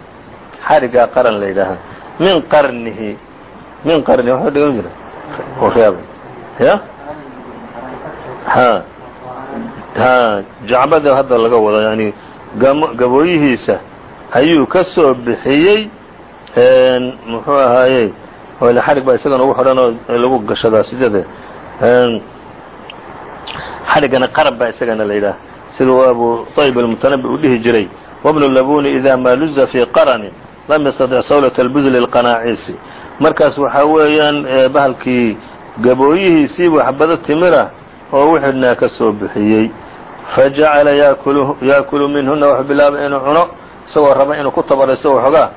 xariggaa qaran la yidhaahaa min qarnihi min qarnihi waxuu dhigan jira reeba ya ha ha jacbada hadda laga wado yani gabooyihiisa ayuu ka soo bixiyey muxuu ahaayey oo xarig baa isagana ugu xidhan oo lagu gashadaa sidade xadhiggana qarab baa isagana la yidhaha siduu abu طayb almutanabi uu dhihi jiray wabnu labuni ida ma luza fii qarani lam yastadic sawlaة اlbuzli اlqanaaciisi markaas waxaa weeyaan bahalkii gabooyihiisiibuu xabado timira oo u xidhnaa ka soo bixiyey. Fajacala yaakulu minhuna wuxuu bilaabay inuu cuno isagoo raba inuu ku tabaraysto waxoogaa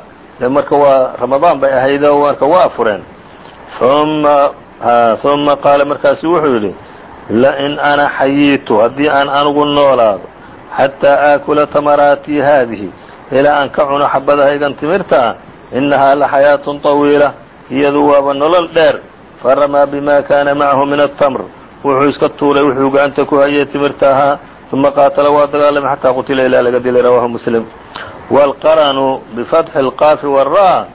marka waa ramadaan bay ahaydoo marka waa fureen uma qaala markaasu wuxuu yidhi lain ana xayiitu haddii aan anugu noolaado xataa aakula tamaraatii haadihi ilaa aan ka cuno xabadahaygan timirta ah inahaa la xayaatun طawiila iyadu waaba nolol dheer faramaa bima kaana macahu min atamr wuxuu iska tuuray wuxuu gacanta ku hayay timirta ahaa uma qaatala waa dagaalamay xataa qutila ilaa laga dilay rawahu muslim wاlqaranu bifatxi اlqaafi wالra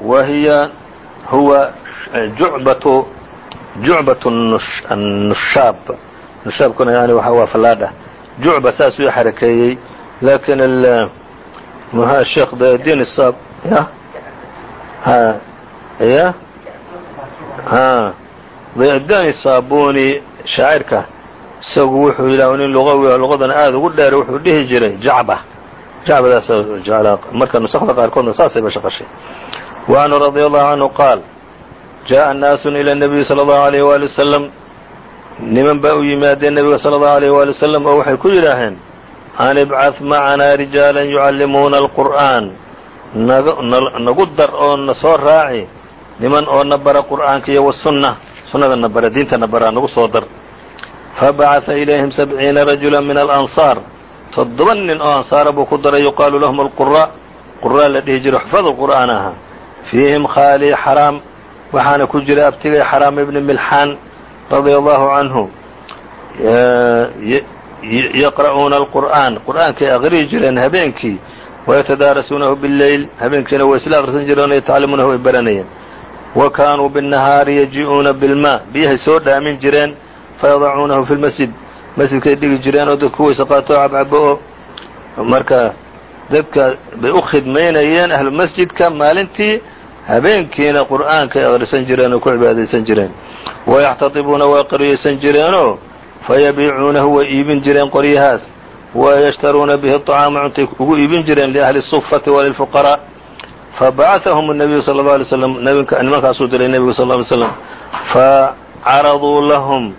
wa hiya huwa jucbatu jucbat nushaab nushaabkuna yani waa fallaadha jucba saas uu xarakeeyey lakin mha sheekh din الsab ya ya daycdani saabuni shaacirka isagu wuxuu yidhah nin luqawi ah luqadana aada ugu dheera wuxuu dhihi jiray jacba jacbadaas marka nusakda qaarkoodna saasayba shaqashay wa anhu radi allahu canhu qaal jaءa naasu ilى الnabiyi salى اllahu عalيyh wali wasalam niman baa u yimaadeen nebiga salى اllahu عalيyh wali wasalam oo waxay ku yidhaaheen an ibcaث macanaa rijaala yucallimuuna alqur'an nagu dar oo na soo raaci niman oo na bara qur'aanka iyo wasunna sunnada na bara diinta na nagu soo dar. Fabacaثa ilayhim sabciina rajula min alansaar. Toddoba nin oo ansaara buu ku daray yuqaalu lahum alqura qura la dhihi jiro xufad qur'aan ahaa fiihim khaalii xaraam waxaana ku jira abtigay xaraam ibni milxaan radia allahu canhu yaqra'uuna alqur'aan qur'aankay aqriyi jireen habeenkii wayatadaarasuunahu bileyl habeenkiina way isla aqrisan jireen o yatacallimuunahu way baranayeen wa kaanuu biالnahaari yaji'uuna bilmaa biyahay soo dhaamin jireen fayadacuunahu fi lmasjid masjidkay dhigi jireen oo dadku weyse qaato o cabcabo oo marka dadka bay u khidmaynayeen ahlu masjidka maalintii habeenkiina qur'aankay aqrisan jireen oo ku cibaadaysan jireen wayaxtadibuuna waa qaryaysan jireenoo fayabiicuunahu way iibin jireen qoryahaas wayashtaruuna bihi طacaama cuntay ugu iibin jireen liahli الsufati walilfuqaraa fabacaثahum الnabiyu sal اlه alay slam nimankaasuu diray nebigu sal ly slam facaraduu lahum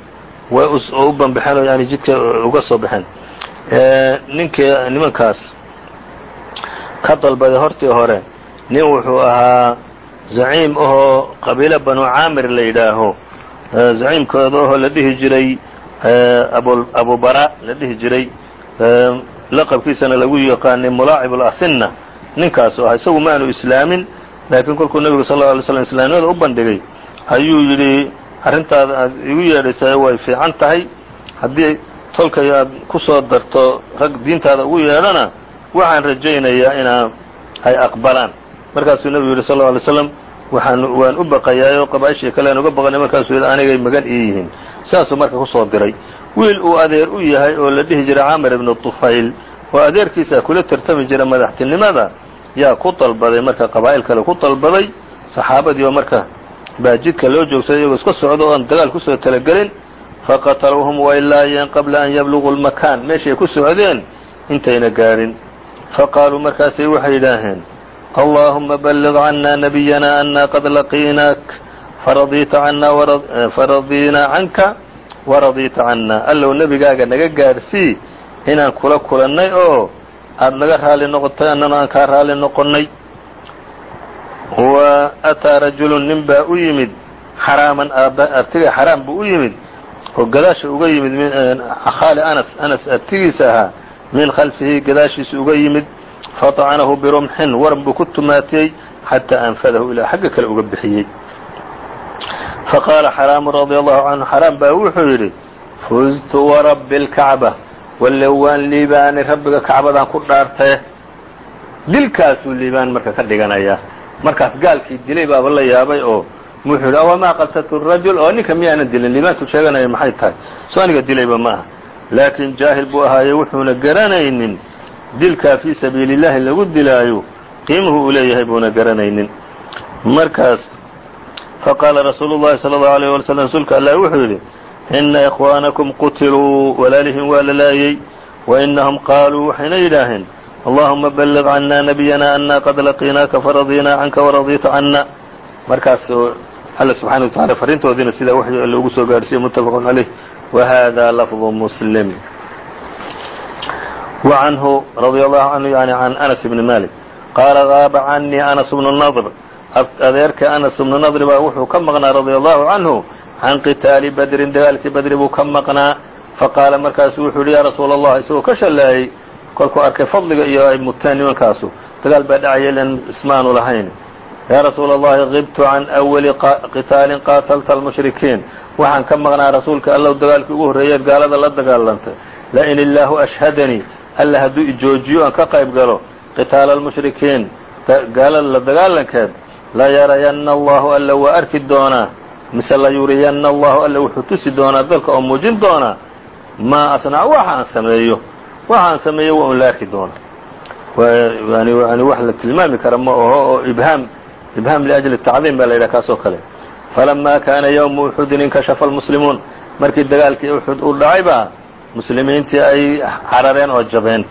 way u banbaxeen oo yani jidka uga soo baxeen ninkii nimankaas ka dalbaday hortii hore nin wuxuu ahaa zaciim ahoo qabiilo banu caamir la yidhaaho zaciimkooda ahoo la dhihi jiray abubara la dhihi jiray laqabkiisana lagu yaqaanay mulaacib اlasinna ninkaas oo ah isagu ma aanu islaamin laakiin kolkuu nebigu sal lla alay slam islaamnimada u bandhigay. Ayuu yidhi arrintaada aad igu yeedhaysaa way fiican tahay. Haddii tolkay aad ku soo darto rag diintaada ugu yeedhana waxaan rajaynayaa inaa ay aqbalaan. Markaasuu nebigu yidhi sal lla alay slam waxaan waan u baqayaayoo kale aan uga baqanay. Markaasuu yidhi anigay magan ii yihiin. Saasuu marka ku soo diray. Wiil uu adeer u yahay oo la dhihi jiray camar ibnu tufayl oo adeerkiisa kula tartami jira madaxtinimada yaa ku dalbaday marka qabaa'il kale ku dalbaday saxaabadii oo marka baa jidka loo joogsaday iyagoo iska socdo oan dagaal ku soo talagelin faqataluuhum way laayeen qabla an yabluguu lmakaan meeshay ku socdeen intayna gaadhin faqaaluu markaasay waxay yidhaaheen allaahuma balliq cannaa nabiyana anna qad laqiinaak faradiita cannaa faradiinaa canka waradiita cannaa allow nebigaaga naga gaadhsii inaan kula kulannay oo aad naga raali noqotay annana aan kaa raali noqonnay. Wa ataa rajulun nin baa u yimid xaraaman artiga xaraam buu u yimid oo gadaasha uga yimid khaali anas anas artigiisa ahaa min khalfihi gadaashiisa uga yimid faطacanahu birumxin waran buu ku tumaatiyey xataa anfadahu ilaa xagga kale uga bixiyey. Faqaala xaraamu radia allahu canhu xaraam baa wuxuu yidhi fuztu warabbi اlkacba walle waan liibaanay rabbiga kacbadaan ku dhaartee dilkaasuu liibaan marka ka dhiganayaa markaas gaalkii dilay baaba la yaabay oo wuxuu yidhi awamaa qataltu rajul oo ninka miyaanan dilin liibaantu sheeganaya maxay tahay soo aniga dilayba ma aha laakiin jaahil buu ahaaye wuxuuna garanaynin dilkaa fii sabiilillaahi lagu dilaayo qiimuhu uu leeyahay buuna garanaynin markaas faqaala rasuulu llahi sala allahu alيyh wala rasuulka allah wuxuu yidhi ina ikhwaanakum qutiluu walaalihiin waa la laayey wainahum qaaluu waxayna yidhaaheen allahuma balliq cannaa nabiyana annaa qad laqiinaaka faradiinaa canka waradiita canna markaas alla subxaana wa tacala farrintoodiina sidaa waxyu alla ugu soo gaadhsiiye muttafaqun calayh wa hada lafdu muslim wa canhu radia allahu canhu yani can anas bni malik qaala gaaba canii anas bnu nadr adeerka anas bnu nadr baa wuxuu ka maqnaa radia allahu canhu can qitaali badrin dagaalkii badri buu ka maqnaa. Faqaala markaasu wuxuu yidhi yaa rasuul allah isagoo ka shallaayey kolkuu arkay fadliga iyo ay murteen nimankaasu. Dagaal baa dhacaya ilan ismaanu lahayn. Yaa rasuul allahi qibtu can awali qitaalin qaatalta almushrikiin. Waxaan ka maqnaa rasuulka allow dagaalkii ugu horreeyeed gaalada la dagaalantay. Lain illaahu ashhadanii alla hadduu ijoojiyo aan ka qayb galo qitaala almushrikiin gaalada la dagaalankeed la yarayanna allahu alla waa arki doonaa mise la yuriyanna allahu alla wuxuu tusi doonaa dalka oo muujin doonaa maa asnacu waxa aan sameeyo waxa aan sameeyo waa un la arki doonaa. Yani wax la tilmaami kara ma aho oo ibhaam ibhaam liajli tacdiim baa la yidhaha kaas oo kale. Falama kaana ywma uxudin inkashafa almuslimuun markii dagaalkii uxud uu dhacay baa muslimiintii ay carareen oo jabeen.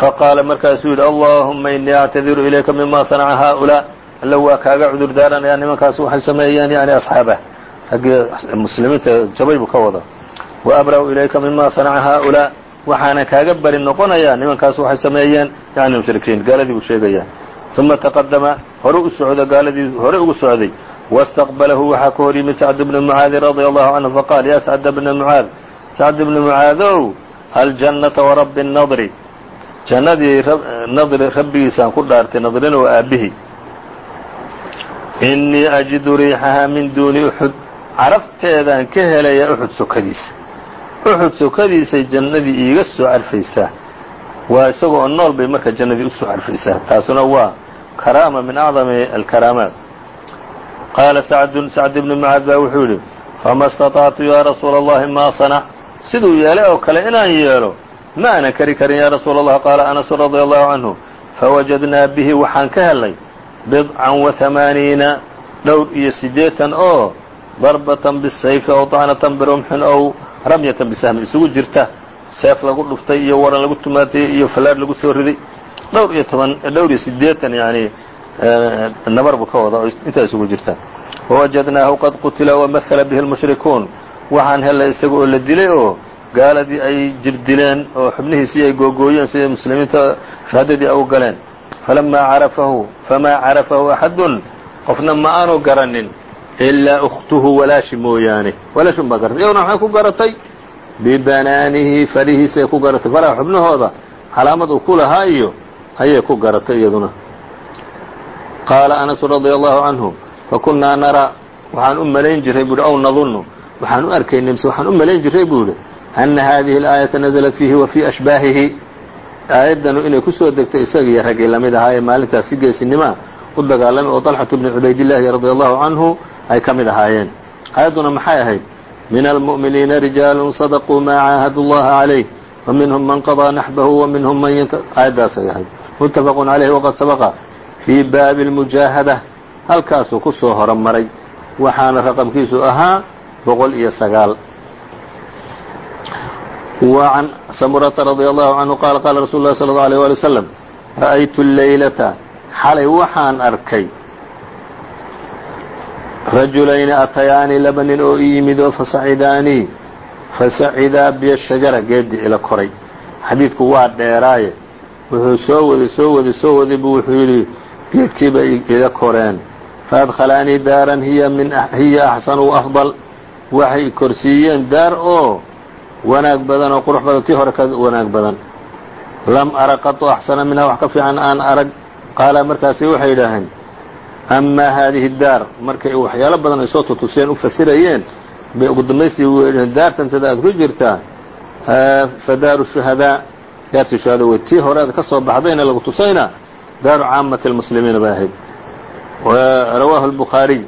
Faqaala markaasuu yidhi allahuma inii actadiru ilayka mima sanaca haؤulaa alla waa kaaga cudur daaranayaa nimankaas waxay sameeyeen yani asxaabah raggii muslimiinta jabay buu ka wada wa abra'u ilayka mima sanaca haؤulaa waxaana kaaga beri noqonayaa nimankaas waxay sameeyeen yani mushrikiin gaaladii buu sheegaya uma taqadama hore u socda gaaladii hore ugu socday واstqبله waxaa ka hor yimid سعد بن معاad رضي الله عنه فqال ya سعد بن معاad سعد بن معاadow الجنة ورب النضr jannadii nadri rabbigiisaan ku dhaartay nadrina waa aabbihi inii ajidu riixahaa min duuni uxud carafteedaan ka helaya uxud sokadiisa uxud sokadiisay jannadii iiga soo carfaysaa waa isagoo nool bay marka jannadii u soo carfaysaa taasuna waa karaama min acdami alkaraamaat qaala sacdun sacd ibni mucaad baa wuxuu yidhi fama istaطactu yaa rasuul allahi maa sanac siduu yeelay oo kale inaan yeelo ma aanan kari karin yaa rasuul allah qaala anasu radia allahu canhu fawajadnaa bihi waxaan ka hellay bidcan wa hamaaniina dhowr iyo siddeetan oo darbatan bisayfi ow dacnatan birumxin ow ramyatan bisahmin isugu jirta seef lagu dhuftay iyo waran lagu tumaatay iyo fallaadh lagu soo riday dhowr iyo toban dhowr iyo siddeetan yani nabar buu ka wada oo intaa isugu jirta wawajadnaahu qad qutila wamahala bihi اlmushrikuun waxaan helay isaga oo la dilay oo gaaladii ay jirdileen oo xubnihiisii ay googooyeen siday muslimiinta shahaadadii au galeen falamaa carafahu famaa carafahu axadun qofna ma aanu garanin ilaa ukhtuhu walaashi mooyaane walaashun baa garatay iyaduna waxay ku garatay bibanaanihi farihiisay ku garatay faraha xubnahooda calaamad uu ku lahaa iyo ayay ku garatay iyaduna qaala anasu radia allahu canhu fakunnaa naraa waxaan u malayn jiray buu hi aw nadunnu waxaan u arkaynay mise waxaan u malayn jiray buu yidhi anna haadihi alaayata naزlat fiihi wa fii ashbaahihi aayaddanu inay ku soo degtay isaga iyo raggii lamid ahaa ee maalintaas si geesinimaa u dagaalamay oo طalxatu bni cubaydillaahi radia allahu canhu ay ka mid ahaayeen aayadduna maxay ahayd min almu'miniina rijaalu sadaquu maa caahadu llaha calayh wa minhum man qaضىa naxbahu wa minhum man aayaddaasay ahayd muttafaqu calayhi waqad sabaqa fii baabi اlmujaahada halkaasuu ku soo horomaray waxaana raqamkiisu ahaa boqol iyo sagaal وعن سمرة رضي الله عنه قال قال رsuل الله صلى الله عليه ولي وسلم رأيت الليلة xalay waxaan arkay rajulayni atayaani laba nin oo i yimid oo fasacidaanii fasacidaa biyo shajara geedii ila koray xadiidku waa dheeraaye wuxuu soo waday soo waday soo waday buu wuxuu yidhi geedkiiba iga koreen faadkhalaanii daaran hiya min hiya axsanu وafضل waxay korsiiyeen daar oo wanaag badan oo qurux badan tii hore ka wanaag badan lam ara qatu axsana minha wax ka fiican aan arag qaala markaasi waxay yidhaaheen amaa haadihi daar markay waxyaalo badan ay soo tutuseen u fasirayeen bay ugu dambaystii weyheen daartantada aad ku jirtaa fa daaru shuhadaa daartii shuhada wey tii hore aad ka soo baxdayna lagu tusayna daaru caamati اlmuslimiina bay ahayd rawaahu الbukhaariي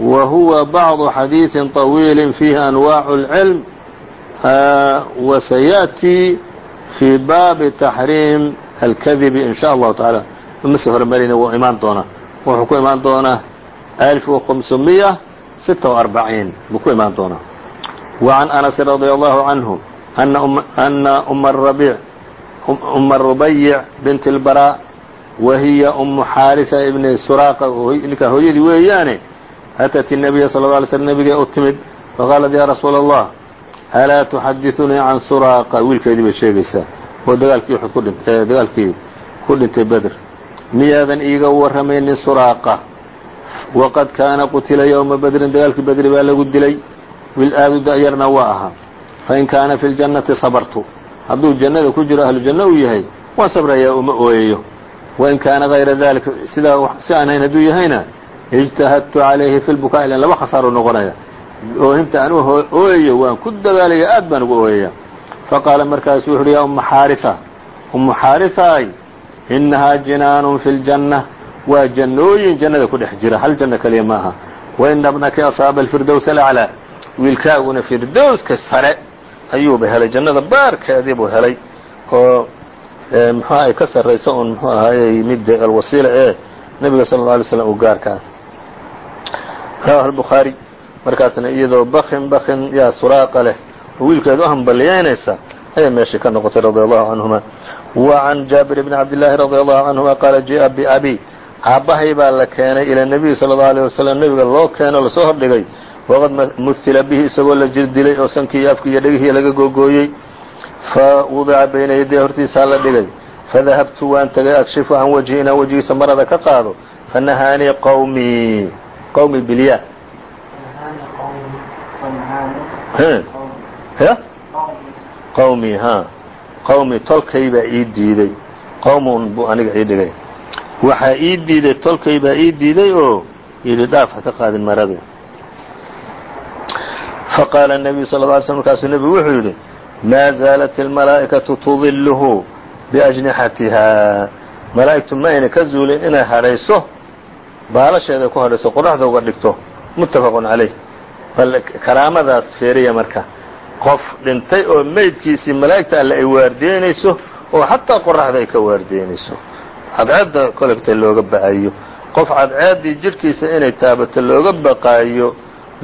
wa huwa bacضu xadiiثi طawiili fiihi anwaacu اlcilm وسيأتي في baabi تaxriim الkdibi in shاء الlahu taعalى masi hormarina wuu imaan doonaa wuxuu ku imaan doonaa ألف وخمسمية ستة وأربعين buu ku imaan doonaa وعن أنس رضي الله عنه أن أم الربيع أم الربيع بنت البراء وهي أم xاarثة بن سراقة ninkaa hooyadii weeyaane أتت النبي صلى الله عليه وسلم nبigay u timid فqاaلت يا رsuuل الله alaa tuxadiثunii can suraaqa wiilkeedii bay sheegaysaa oo dagaalkii ku dhint dagaalkii ku dhintay beder miyaadan iiga warramaynin suraaqa waqad kaana qutila yowma bedrin dagaalkii bedri baa lagu dilay wil aadu da'yarna waa ahaa fain kaana fi ljannati sabartu hadduu jannada ku jiro ahlu janno uu yahay waan sabrayaa uma ooyayo wain kaana hayra dalika sidaa si aan hayn hadduu yahayna ijtahadtu calayhi fi lbukaa ilan laba khasaaruu noqonaya oohinta aan u ooyayo waan ku dadaalaya aad baan ugu ooyaya faqaala markaasu wuxu uhi yaa umma xaarisa ummu xaarisaay inahaa jinaanun fi ljanna waa jannooyin jannada ku dhex jira hal janno keliya maaha waina bnaki asaaba alfirdows alaclaa wiilkaaguna firdowska sare ayuuba helay jannada baarkeedii buu helay oo muxuu ay ka sarraysa un muxuu ahaayey midda alwasiila ee nebiga sala alla alay slam uu gaarka ah. Rawahu albukhaari markaasna iyadoo bakin bakin yaa suraaqa leh oo wiilkeeda u hambaliyaynaysa ayay meeshii ka noqotay radi allahu canhuma wa can jaabir bni cabdillaahi radi allahu canhuma qaala ji'a biabi aabbahay baa la keenay ila nebiyi sala allau alيyه wasalam nebiga loo keeno la soo hordhigay. Waqad muhila bihi isagoo la jir dilay oo sankii iyo afkii iyo dhegihii laga googooyey. Fa wadica bayna yaday hortiisaa la dhigay. Fadahabtu waan tegay akshifu can wajhi inaan wejigiisa marada ka qaado. Fanahaanii qawmii qawmi bilya ya qawmi ha qawmi tolkay baa ii diiday qawmun buu aniga ii dhigay waxaa ii diiday tolkay baa ii diiday oo yidhi dhaaf ha ka qaadin marada faqaala الnabiyu sal ه alay slm markaasuu nebigu wuxuu yidhi maa zaalat اlmalaa'ikaةu tudilhu biأjnixatiha malaa'igtu ma ayna ka zuulin inay hadhayso baalasheeda ku hadhayso qoraxda uga dhigto muttafaqun calayh bal karaamadaas feeriya marka qof dhintay oo meydkiisii malaa'igta alle ay waardiyeynayso oo xataa qoraxda ay ka waardiyeynayso cadceedda kolagta looga ba'ayo qof cadceeddii jidhkiisa inay taabato looga baqaayo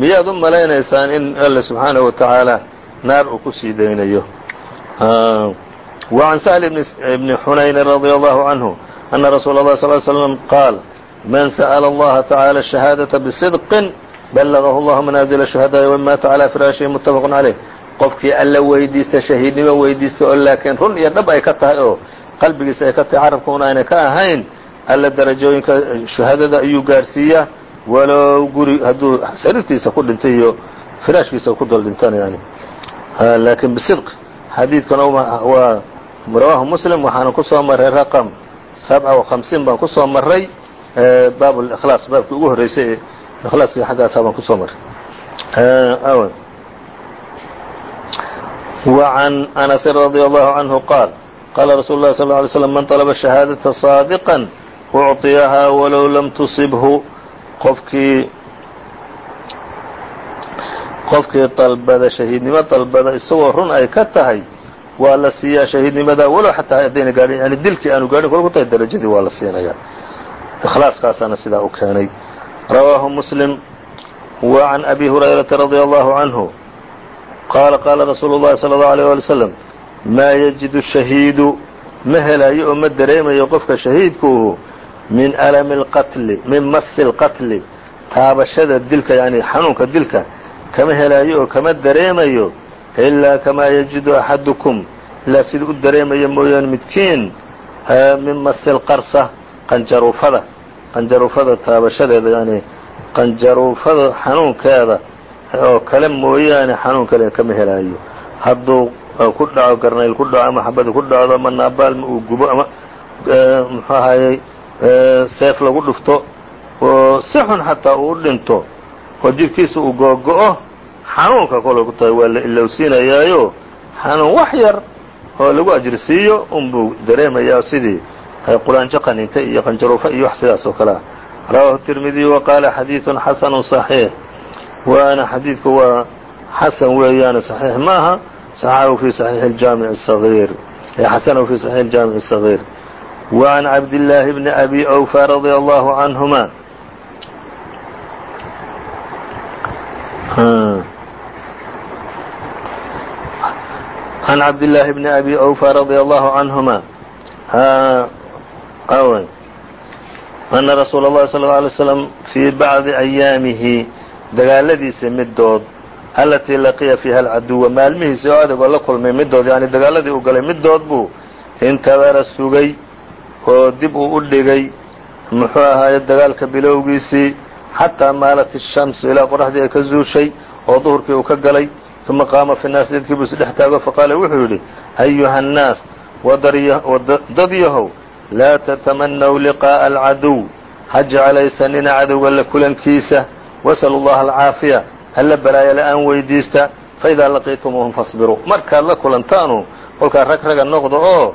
miyaad u malaynaysaan in alle subxaanahu wa tacaala naar uu ku sii daynayo وعn سهل بن حuنayn رضي الله عنه أن رsuuل الله صل ل سلم qاaل mن سأل الله تعالى الشهاaدة بصدق بلغه الله منازل الشهداء وmاaت عlى فراaشhihi متفق عليه qofkii alla weydiista شhahiidnimo weydiista oo laakiin run iyo dhab ay ka tahay oo qalbigiisa ay ka tahay carabkuna ayna ka ahayn alla darajooyinka شhahaadada ayuu gaarsiiyaa walow guri hadduu sariirtiisa ku dhintay iyo firaashkiisa ku dul dhintan yani laakiin bصدq xadiidkuna waa rawaahu muslim waxaana ku soo maray raqam sabca و hamsiin baan ku soo maray baab اlإkhlaas baabkii ugu horreysay ee ikhlaaskii xaggaasaa baan kusoo maray وعn أنس رضي الله عنه qاaل qاla رsuل الlh صلى اه عليه وسلم mن طلب الشhهاadةa صاadقا أعطiyahaa walow lam tusibhu qofkii qofkii dalbada shahiidnimo dalbada isagoo run ay ka tahay waa la siiyaa shahiidnimada walow xataa haddayna gaadhin yani dilkii aanu gaadhin kol ku tahay darajadii waa la siinayaa ikhlaaskaasaana sidaa u keenay rawaahu muslim wa can abi hurayrata radia allahu canhu qaala qaala rasuulu llahi sala allahu alيyh wali slam maa yajidu shahiidu ma helayo oo ma dareemayo qofka shahiidkuuhu min alami اlqatli min masi اlqatli taabashada dilka yani xanuunka dilka kama helaayo oo kama dareemayo ilaa kamaa yajidu axadukum ilaa siduu u dareemaya mooyaane midkiin min masi lqarsa qanjaruufada qanjaruufada taabashadeeda yani qanjaruufada xanuunkeeda oo kale mooyaane xanuun kale kama helaayo. Hadduu ku dhaco garnayl ku dhaco ama xabada ku dhacdo ama naabaalma uu gubo ama muxuu ahayey seef lagu dhufto oo si xun xataa uu dhinto oo jidhkiisa uu googo-o xanuunka kolay ku tahay waa la ilowsiinayaayo. Xanuun wax yar oo lagu ajrisiiyo unbuu dareemayaa sidii quraanjo qaniintay iyo qanjaruufo iyo wax sidaas oo kale ah rawaahu tirmidiy wa qaala xadiidun xasanu صaxiix waana xadiidku waa xasan weeyaane صaxiix maaha صaxaxahu fi صaxiixi اjaamiع الصغيir xasanahu fi صaxiix الjaamiع الصغيir وعn cabdاللaahi bni abi أwفى radي الله canهuma عن cabdاللaahi bni abi أwفى radي الله canهuma أna rasuula الlahi صلى اه عليه وسلم fii bacضi أyaamihi dagaaladiisa midood alatii laqiya fiiha alcaduwa maalmihiisi oo adagoo la kulmay midood yani dagaaladii uu galay midood buu intabara sugay oo dib uu u dhigay muxuu ahaaye dagaalka bilowgiisii xataa maalat الshamsu ilaa qoraxdii ay ka zuushay oo duhurkii uu ka galay uma qaama fi naas dadkii buu isdhex taago faqaala wuxuu yidhi ayuha الnaas dad yahow laa tatamanaw liqaaءa alcaduw ha jeclaysanina cadowga la kulankiisa wasأlu اllaha alcaafiya alla balaaya la-aan weydiista faidaa laqiitumuuhum fasbiruu markaad la kulantaanu kolkaa rag raga noqda oo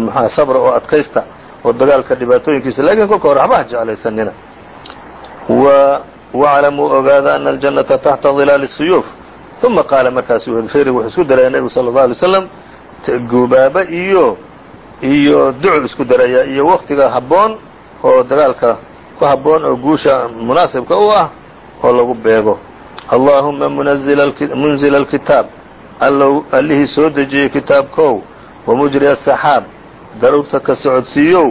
mxua sabra oo adkaysta oo dagaalka dhibaatooyinkiisa lakiin kolka hore waxba ha jeclaysanina waclamuu ogaada ana aljannata taxta dilaali الsuyuuf uma qaala markaasu ferigu wuxuu isku daraya nebigu sala اlه alay slam gubaaba iyo iyo ducub isku daraya iyo waktiga habboon oo dagaalka ku habboon oo guusha munaasibka u ah oo lagu beego. Allaahuma munzila alkitaab allow allihii soo dejiyey kitaabkow. Wamujri asaxaab daruurta ka socodsiiyow.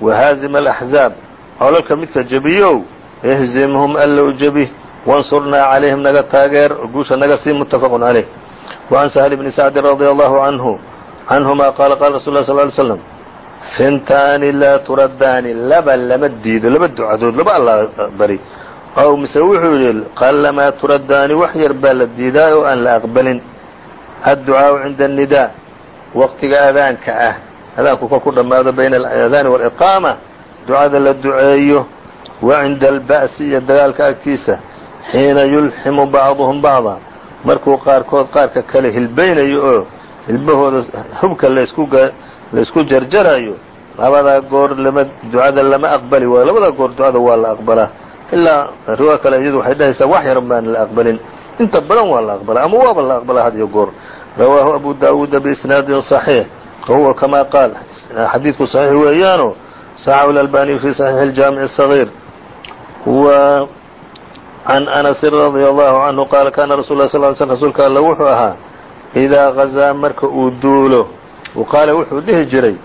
Wahaazima alaxzaab colalka midka jebiyow. Ihzimhum allow jebi. Wansurnaa calayhim naga taageer. Guusha naga sii muttafaqun caleyh wacan sahli bni sacdin radia allahu canhu canhuma qaala qaala rasul lah sl ly slam fintaani laa turaddaani laba lama diido laba ducadood laba alla bari. Ow mise wuxuu yidhi qallamaa turaddaani wax yar baa la diidaa oo aan la aqbalin. Adducaau cinda annidaa waqtiga adaanka ah. Adaanku kolku dhammaado bayna aladaani waaliqaama ducada la duceeyo wa cinda alba'si iyo dagaalka agtiisa xiina yulximu bacduhum bacda. Markuu qaarkood qaarka kale hilbaynayo oo hilbahooda hubka laysku jarjarayo labadaa goor lama ducada lama aqbali waayo labadaa goor ducada waa la aqbalaa ilaa riwaa kale iyadu waxay dhahaysaa wax yaran baan la aqbalin inta badan waa la aqbalaa ama waaba la aqbalaa had iyo goor rawaahu abu daawuuda biisnaadin صaxiix wahuwa kama qaal xadiidku صaxiix weeyaano صaxahu اlalbaniyu fi صaxiixi اljaamiع الصaغيir wa can anasi radي allahu canhu qaala kana rasul lah sl sl rasuulka alla wuxuu ahaa idaa gazaa marka uu duulo qaala wuxuu dhihi jiray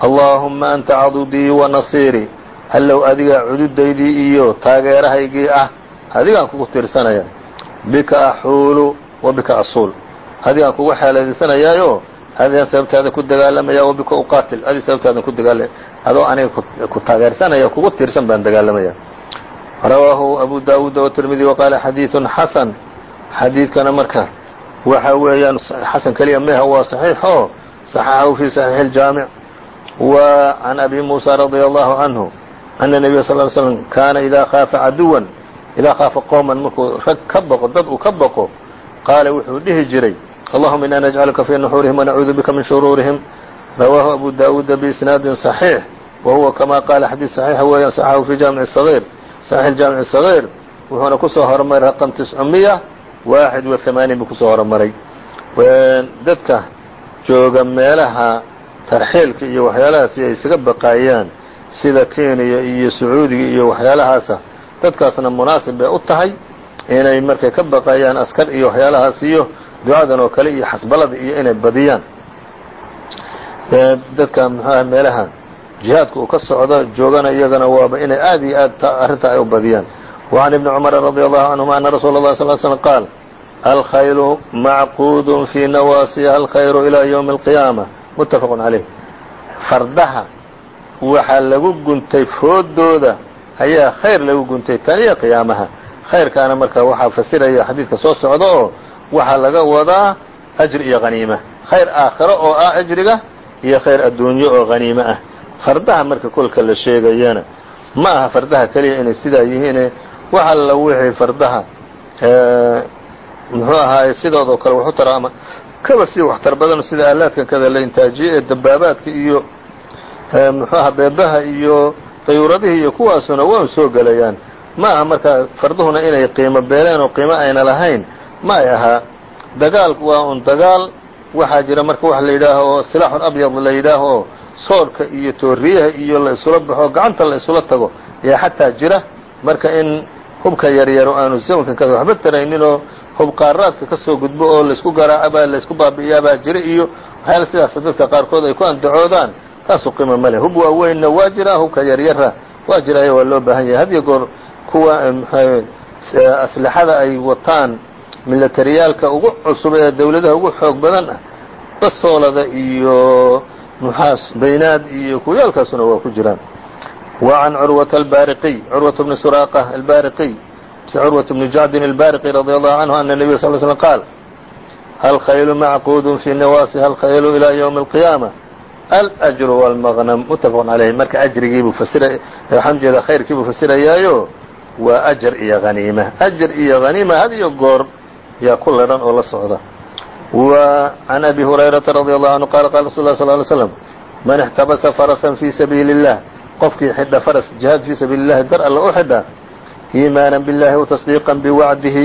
allaahuma anta cadudii wa nasiirii allow adigaa cududaydii iyo taageerahaygii ah adigaan kugu tiirsanaya bika axuulu wa bika asuul adigaan kugu xeeladaysanayaayo adigaan sababtaada ku dagaalamaya wa uqaatil adi sababtaadan ku dagaala adoo aniga ku taageersanaya kugu tiirsan baan dagaalamaya rawaahu abu daawuuda watirmidi waqaala xadiidun xasan xadiidkana marka waxa weeyaan xasan keliya meha waa صaxiix oo صaxaxahu fi صaxiixi الjaamiع wa can abi musa radي allahu canhu ana nebiya sal ly slm kaana idaa khaafa caduwan idaa khaafa qowman markuu rag ka boqo dad uu ka boqo qaala wuxuu dhihi jiray allahuma ina najcaluka fii nuxuurihim wanacuudu bika min shuruurihim rawaahu abu daawuuda biisnaadin صaxiix wa huwa kama qaala xadiid صaxiixa weeyaan صaxaxahu fi jaamiع الصaغيir صaxiix jaamiع الصaغيir wuxuuna kusoo hormaray raqم تiscmiya waaxid wa ثamaaniin buu ku soo horumaray dadka jooga meelaha tarxiilka iyo waxyaalahaasi ay isaga baqaayaan sida kenya iyo sacuudiga iyo waxyaalahaasa dadkaasna munaasib bay u tahay inay markay ka baqayaan askar iyo waxyaalahaas iyo ducadan oo kale iyo xasbalada iyo inay badiyaan dadka mxuah meelaha jihaadka uu ka socdo joogana iyagana waaba inay aad iyo aad arrintaa ay u badiyaan وعn iبni cmr radي allahu canهuma ana rasuula الlah sl slm qaal alkhaylu macquud fii nawaasiha alkhayru ilى ywmi اlqiyaamة mutafaq عaleyh fardaha waxaa lagu guntay foodooda ayaa khayr lagu guntay taniya qiyaamaha khayrkaana marka waxaa fasiraya xadiidka soo socda oo waxaa laga wadaa ajri iyo haniima khayr aakhiro oo ah ajriga iyo khayr adduunyo oo haniimo ah fardaha marka kolka la sheegayana ma aha fardaha keliya inay sidaa yihiine wax alla wixii fardaha. Muxuu ahaaye sidoodoo kale waxu tara ama kaba sii waxtar badan sida aalaadkan kada la intaajiye ee dabaabaadka iyo muxuu aha beebaha iyo dayuuradihii iyo kuwaasuna waa soo gelayaan ma aha marka farduhuna inay qiimo beeleen oo qiimo ayna lahayn. Ma ay ahaa dagaal waa un dagaal. Waxaa jira marka wax la yidhaaho oo silaaxun abyad la yidhaaho soorhka iyo tooriyaha iyo la isula baxo gacanta la isula tago ayaa xataa jira. Marka in hubka yaryaro aanu zamankan kada waxba tarayninoo hub qaaraadka ka soo gudbo oo laysku garaacabaa laysku baabi'iyaabaa jira iyo waxyaala sidaas dadka qaarkood ay ku andacoodaan taasu qiimo ma leh. Hub waaweynna waa jiraa hubka yaryara waa jiraayo waa loo baahan yahay. Had iyo goor kuwa aslixada ay wataan milatariyaalka ugu cusub ee dawladaha ugu xoog badan ah basoolada iyo nuxaas baynaad iyo kuyaalkaasuna waa ku jiraan wa can curwata albariqiy curwata bni suraaqa albariqiy mise curwata bni jacdin albariqi radi allahu canhu ana nebiya sal l slm qaal alkhaylu macquudun fii nawaasiha alkhaylu ilaa ywmi alqiyaama alأjru wاlmaqnam mutafaqun calayhi marka ajrigiibuu fasira waxaan ujeedaa khayrkiibuu fasirayaayo waa ajar iyo haniima ajar iyo haniima had iyo goor yaa ku ladhan oo la socda wa can abi hurayrata radi allahu canhu qala qala rasul lah sl ly slam man ixtabasa farasan fii sabiili اllah qofkii xidha faras jihaad fii sabiili اllahi dar alla u xidha iimaanan biاllahi watasdiiqan biwacdihi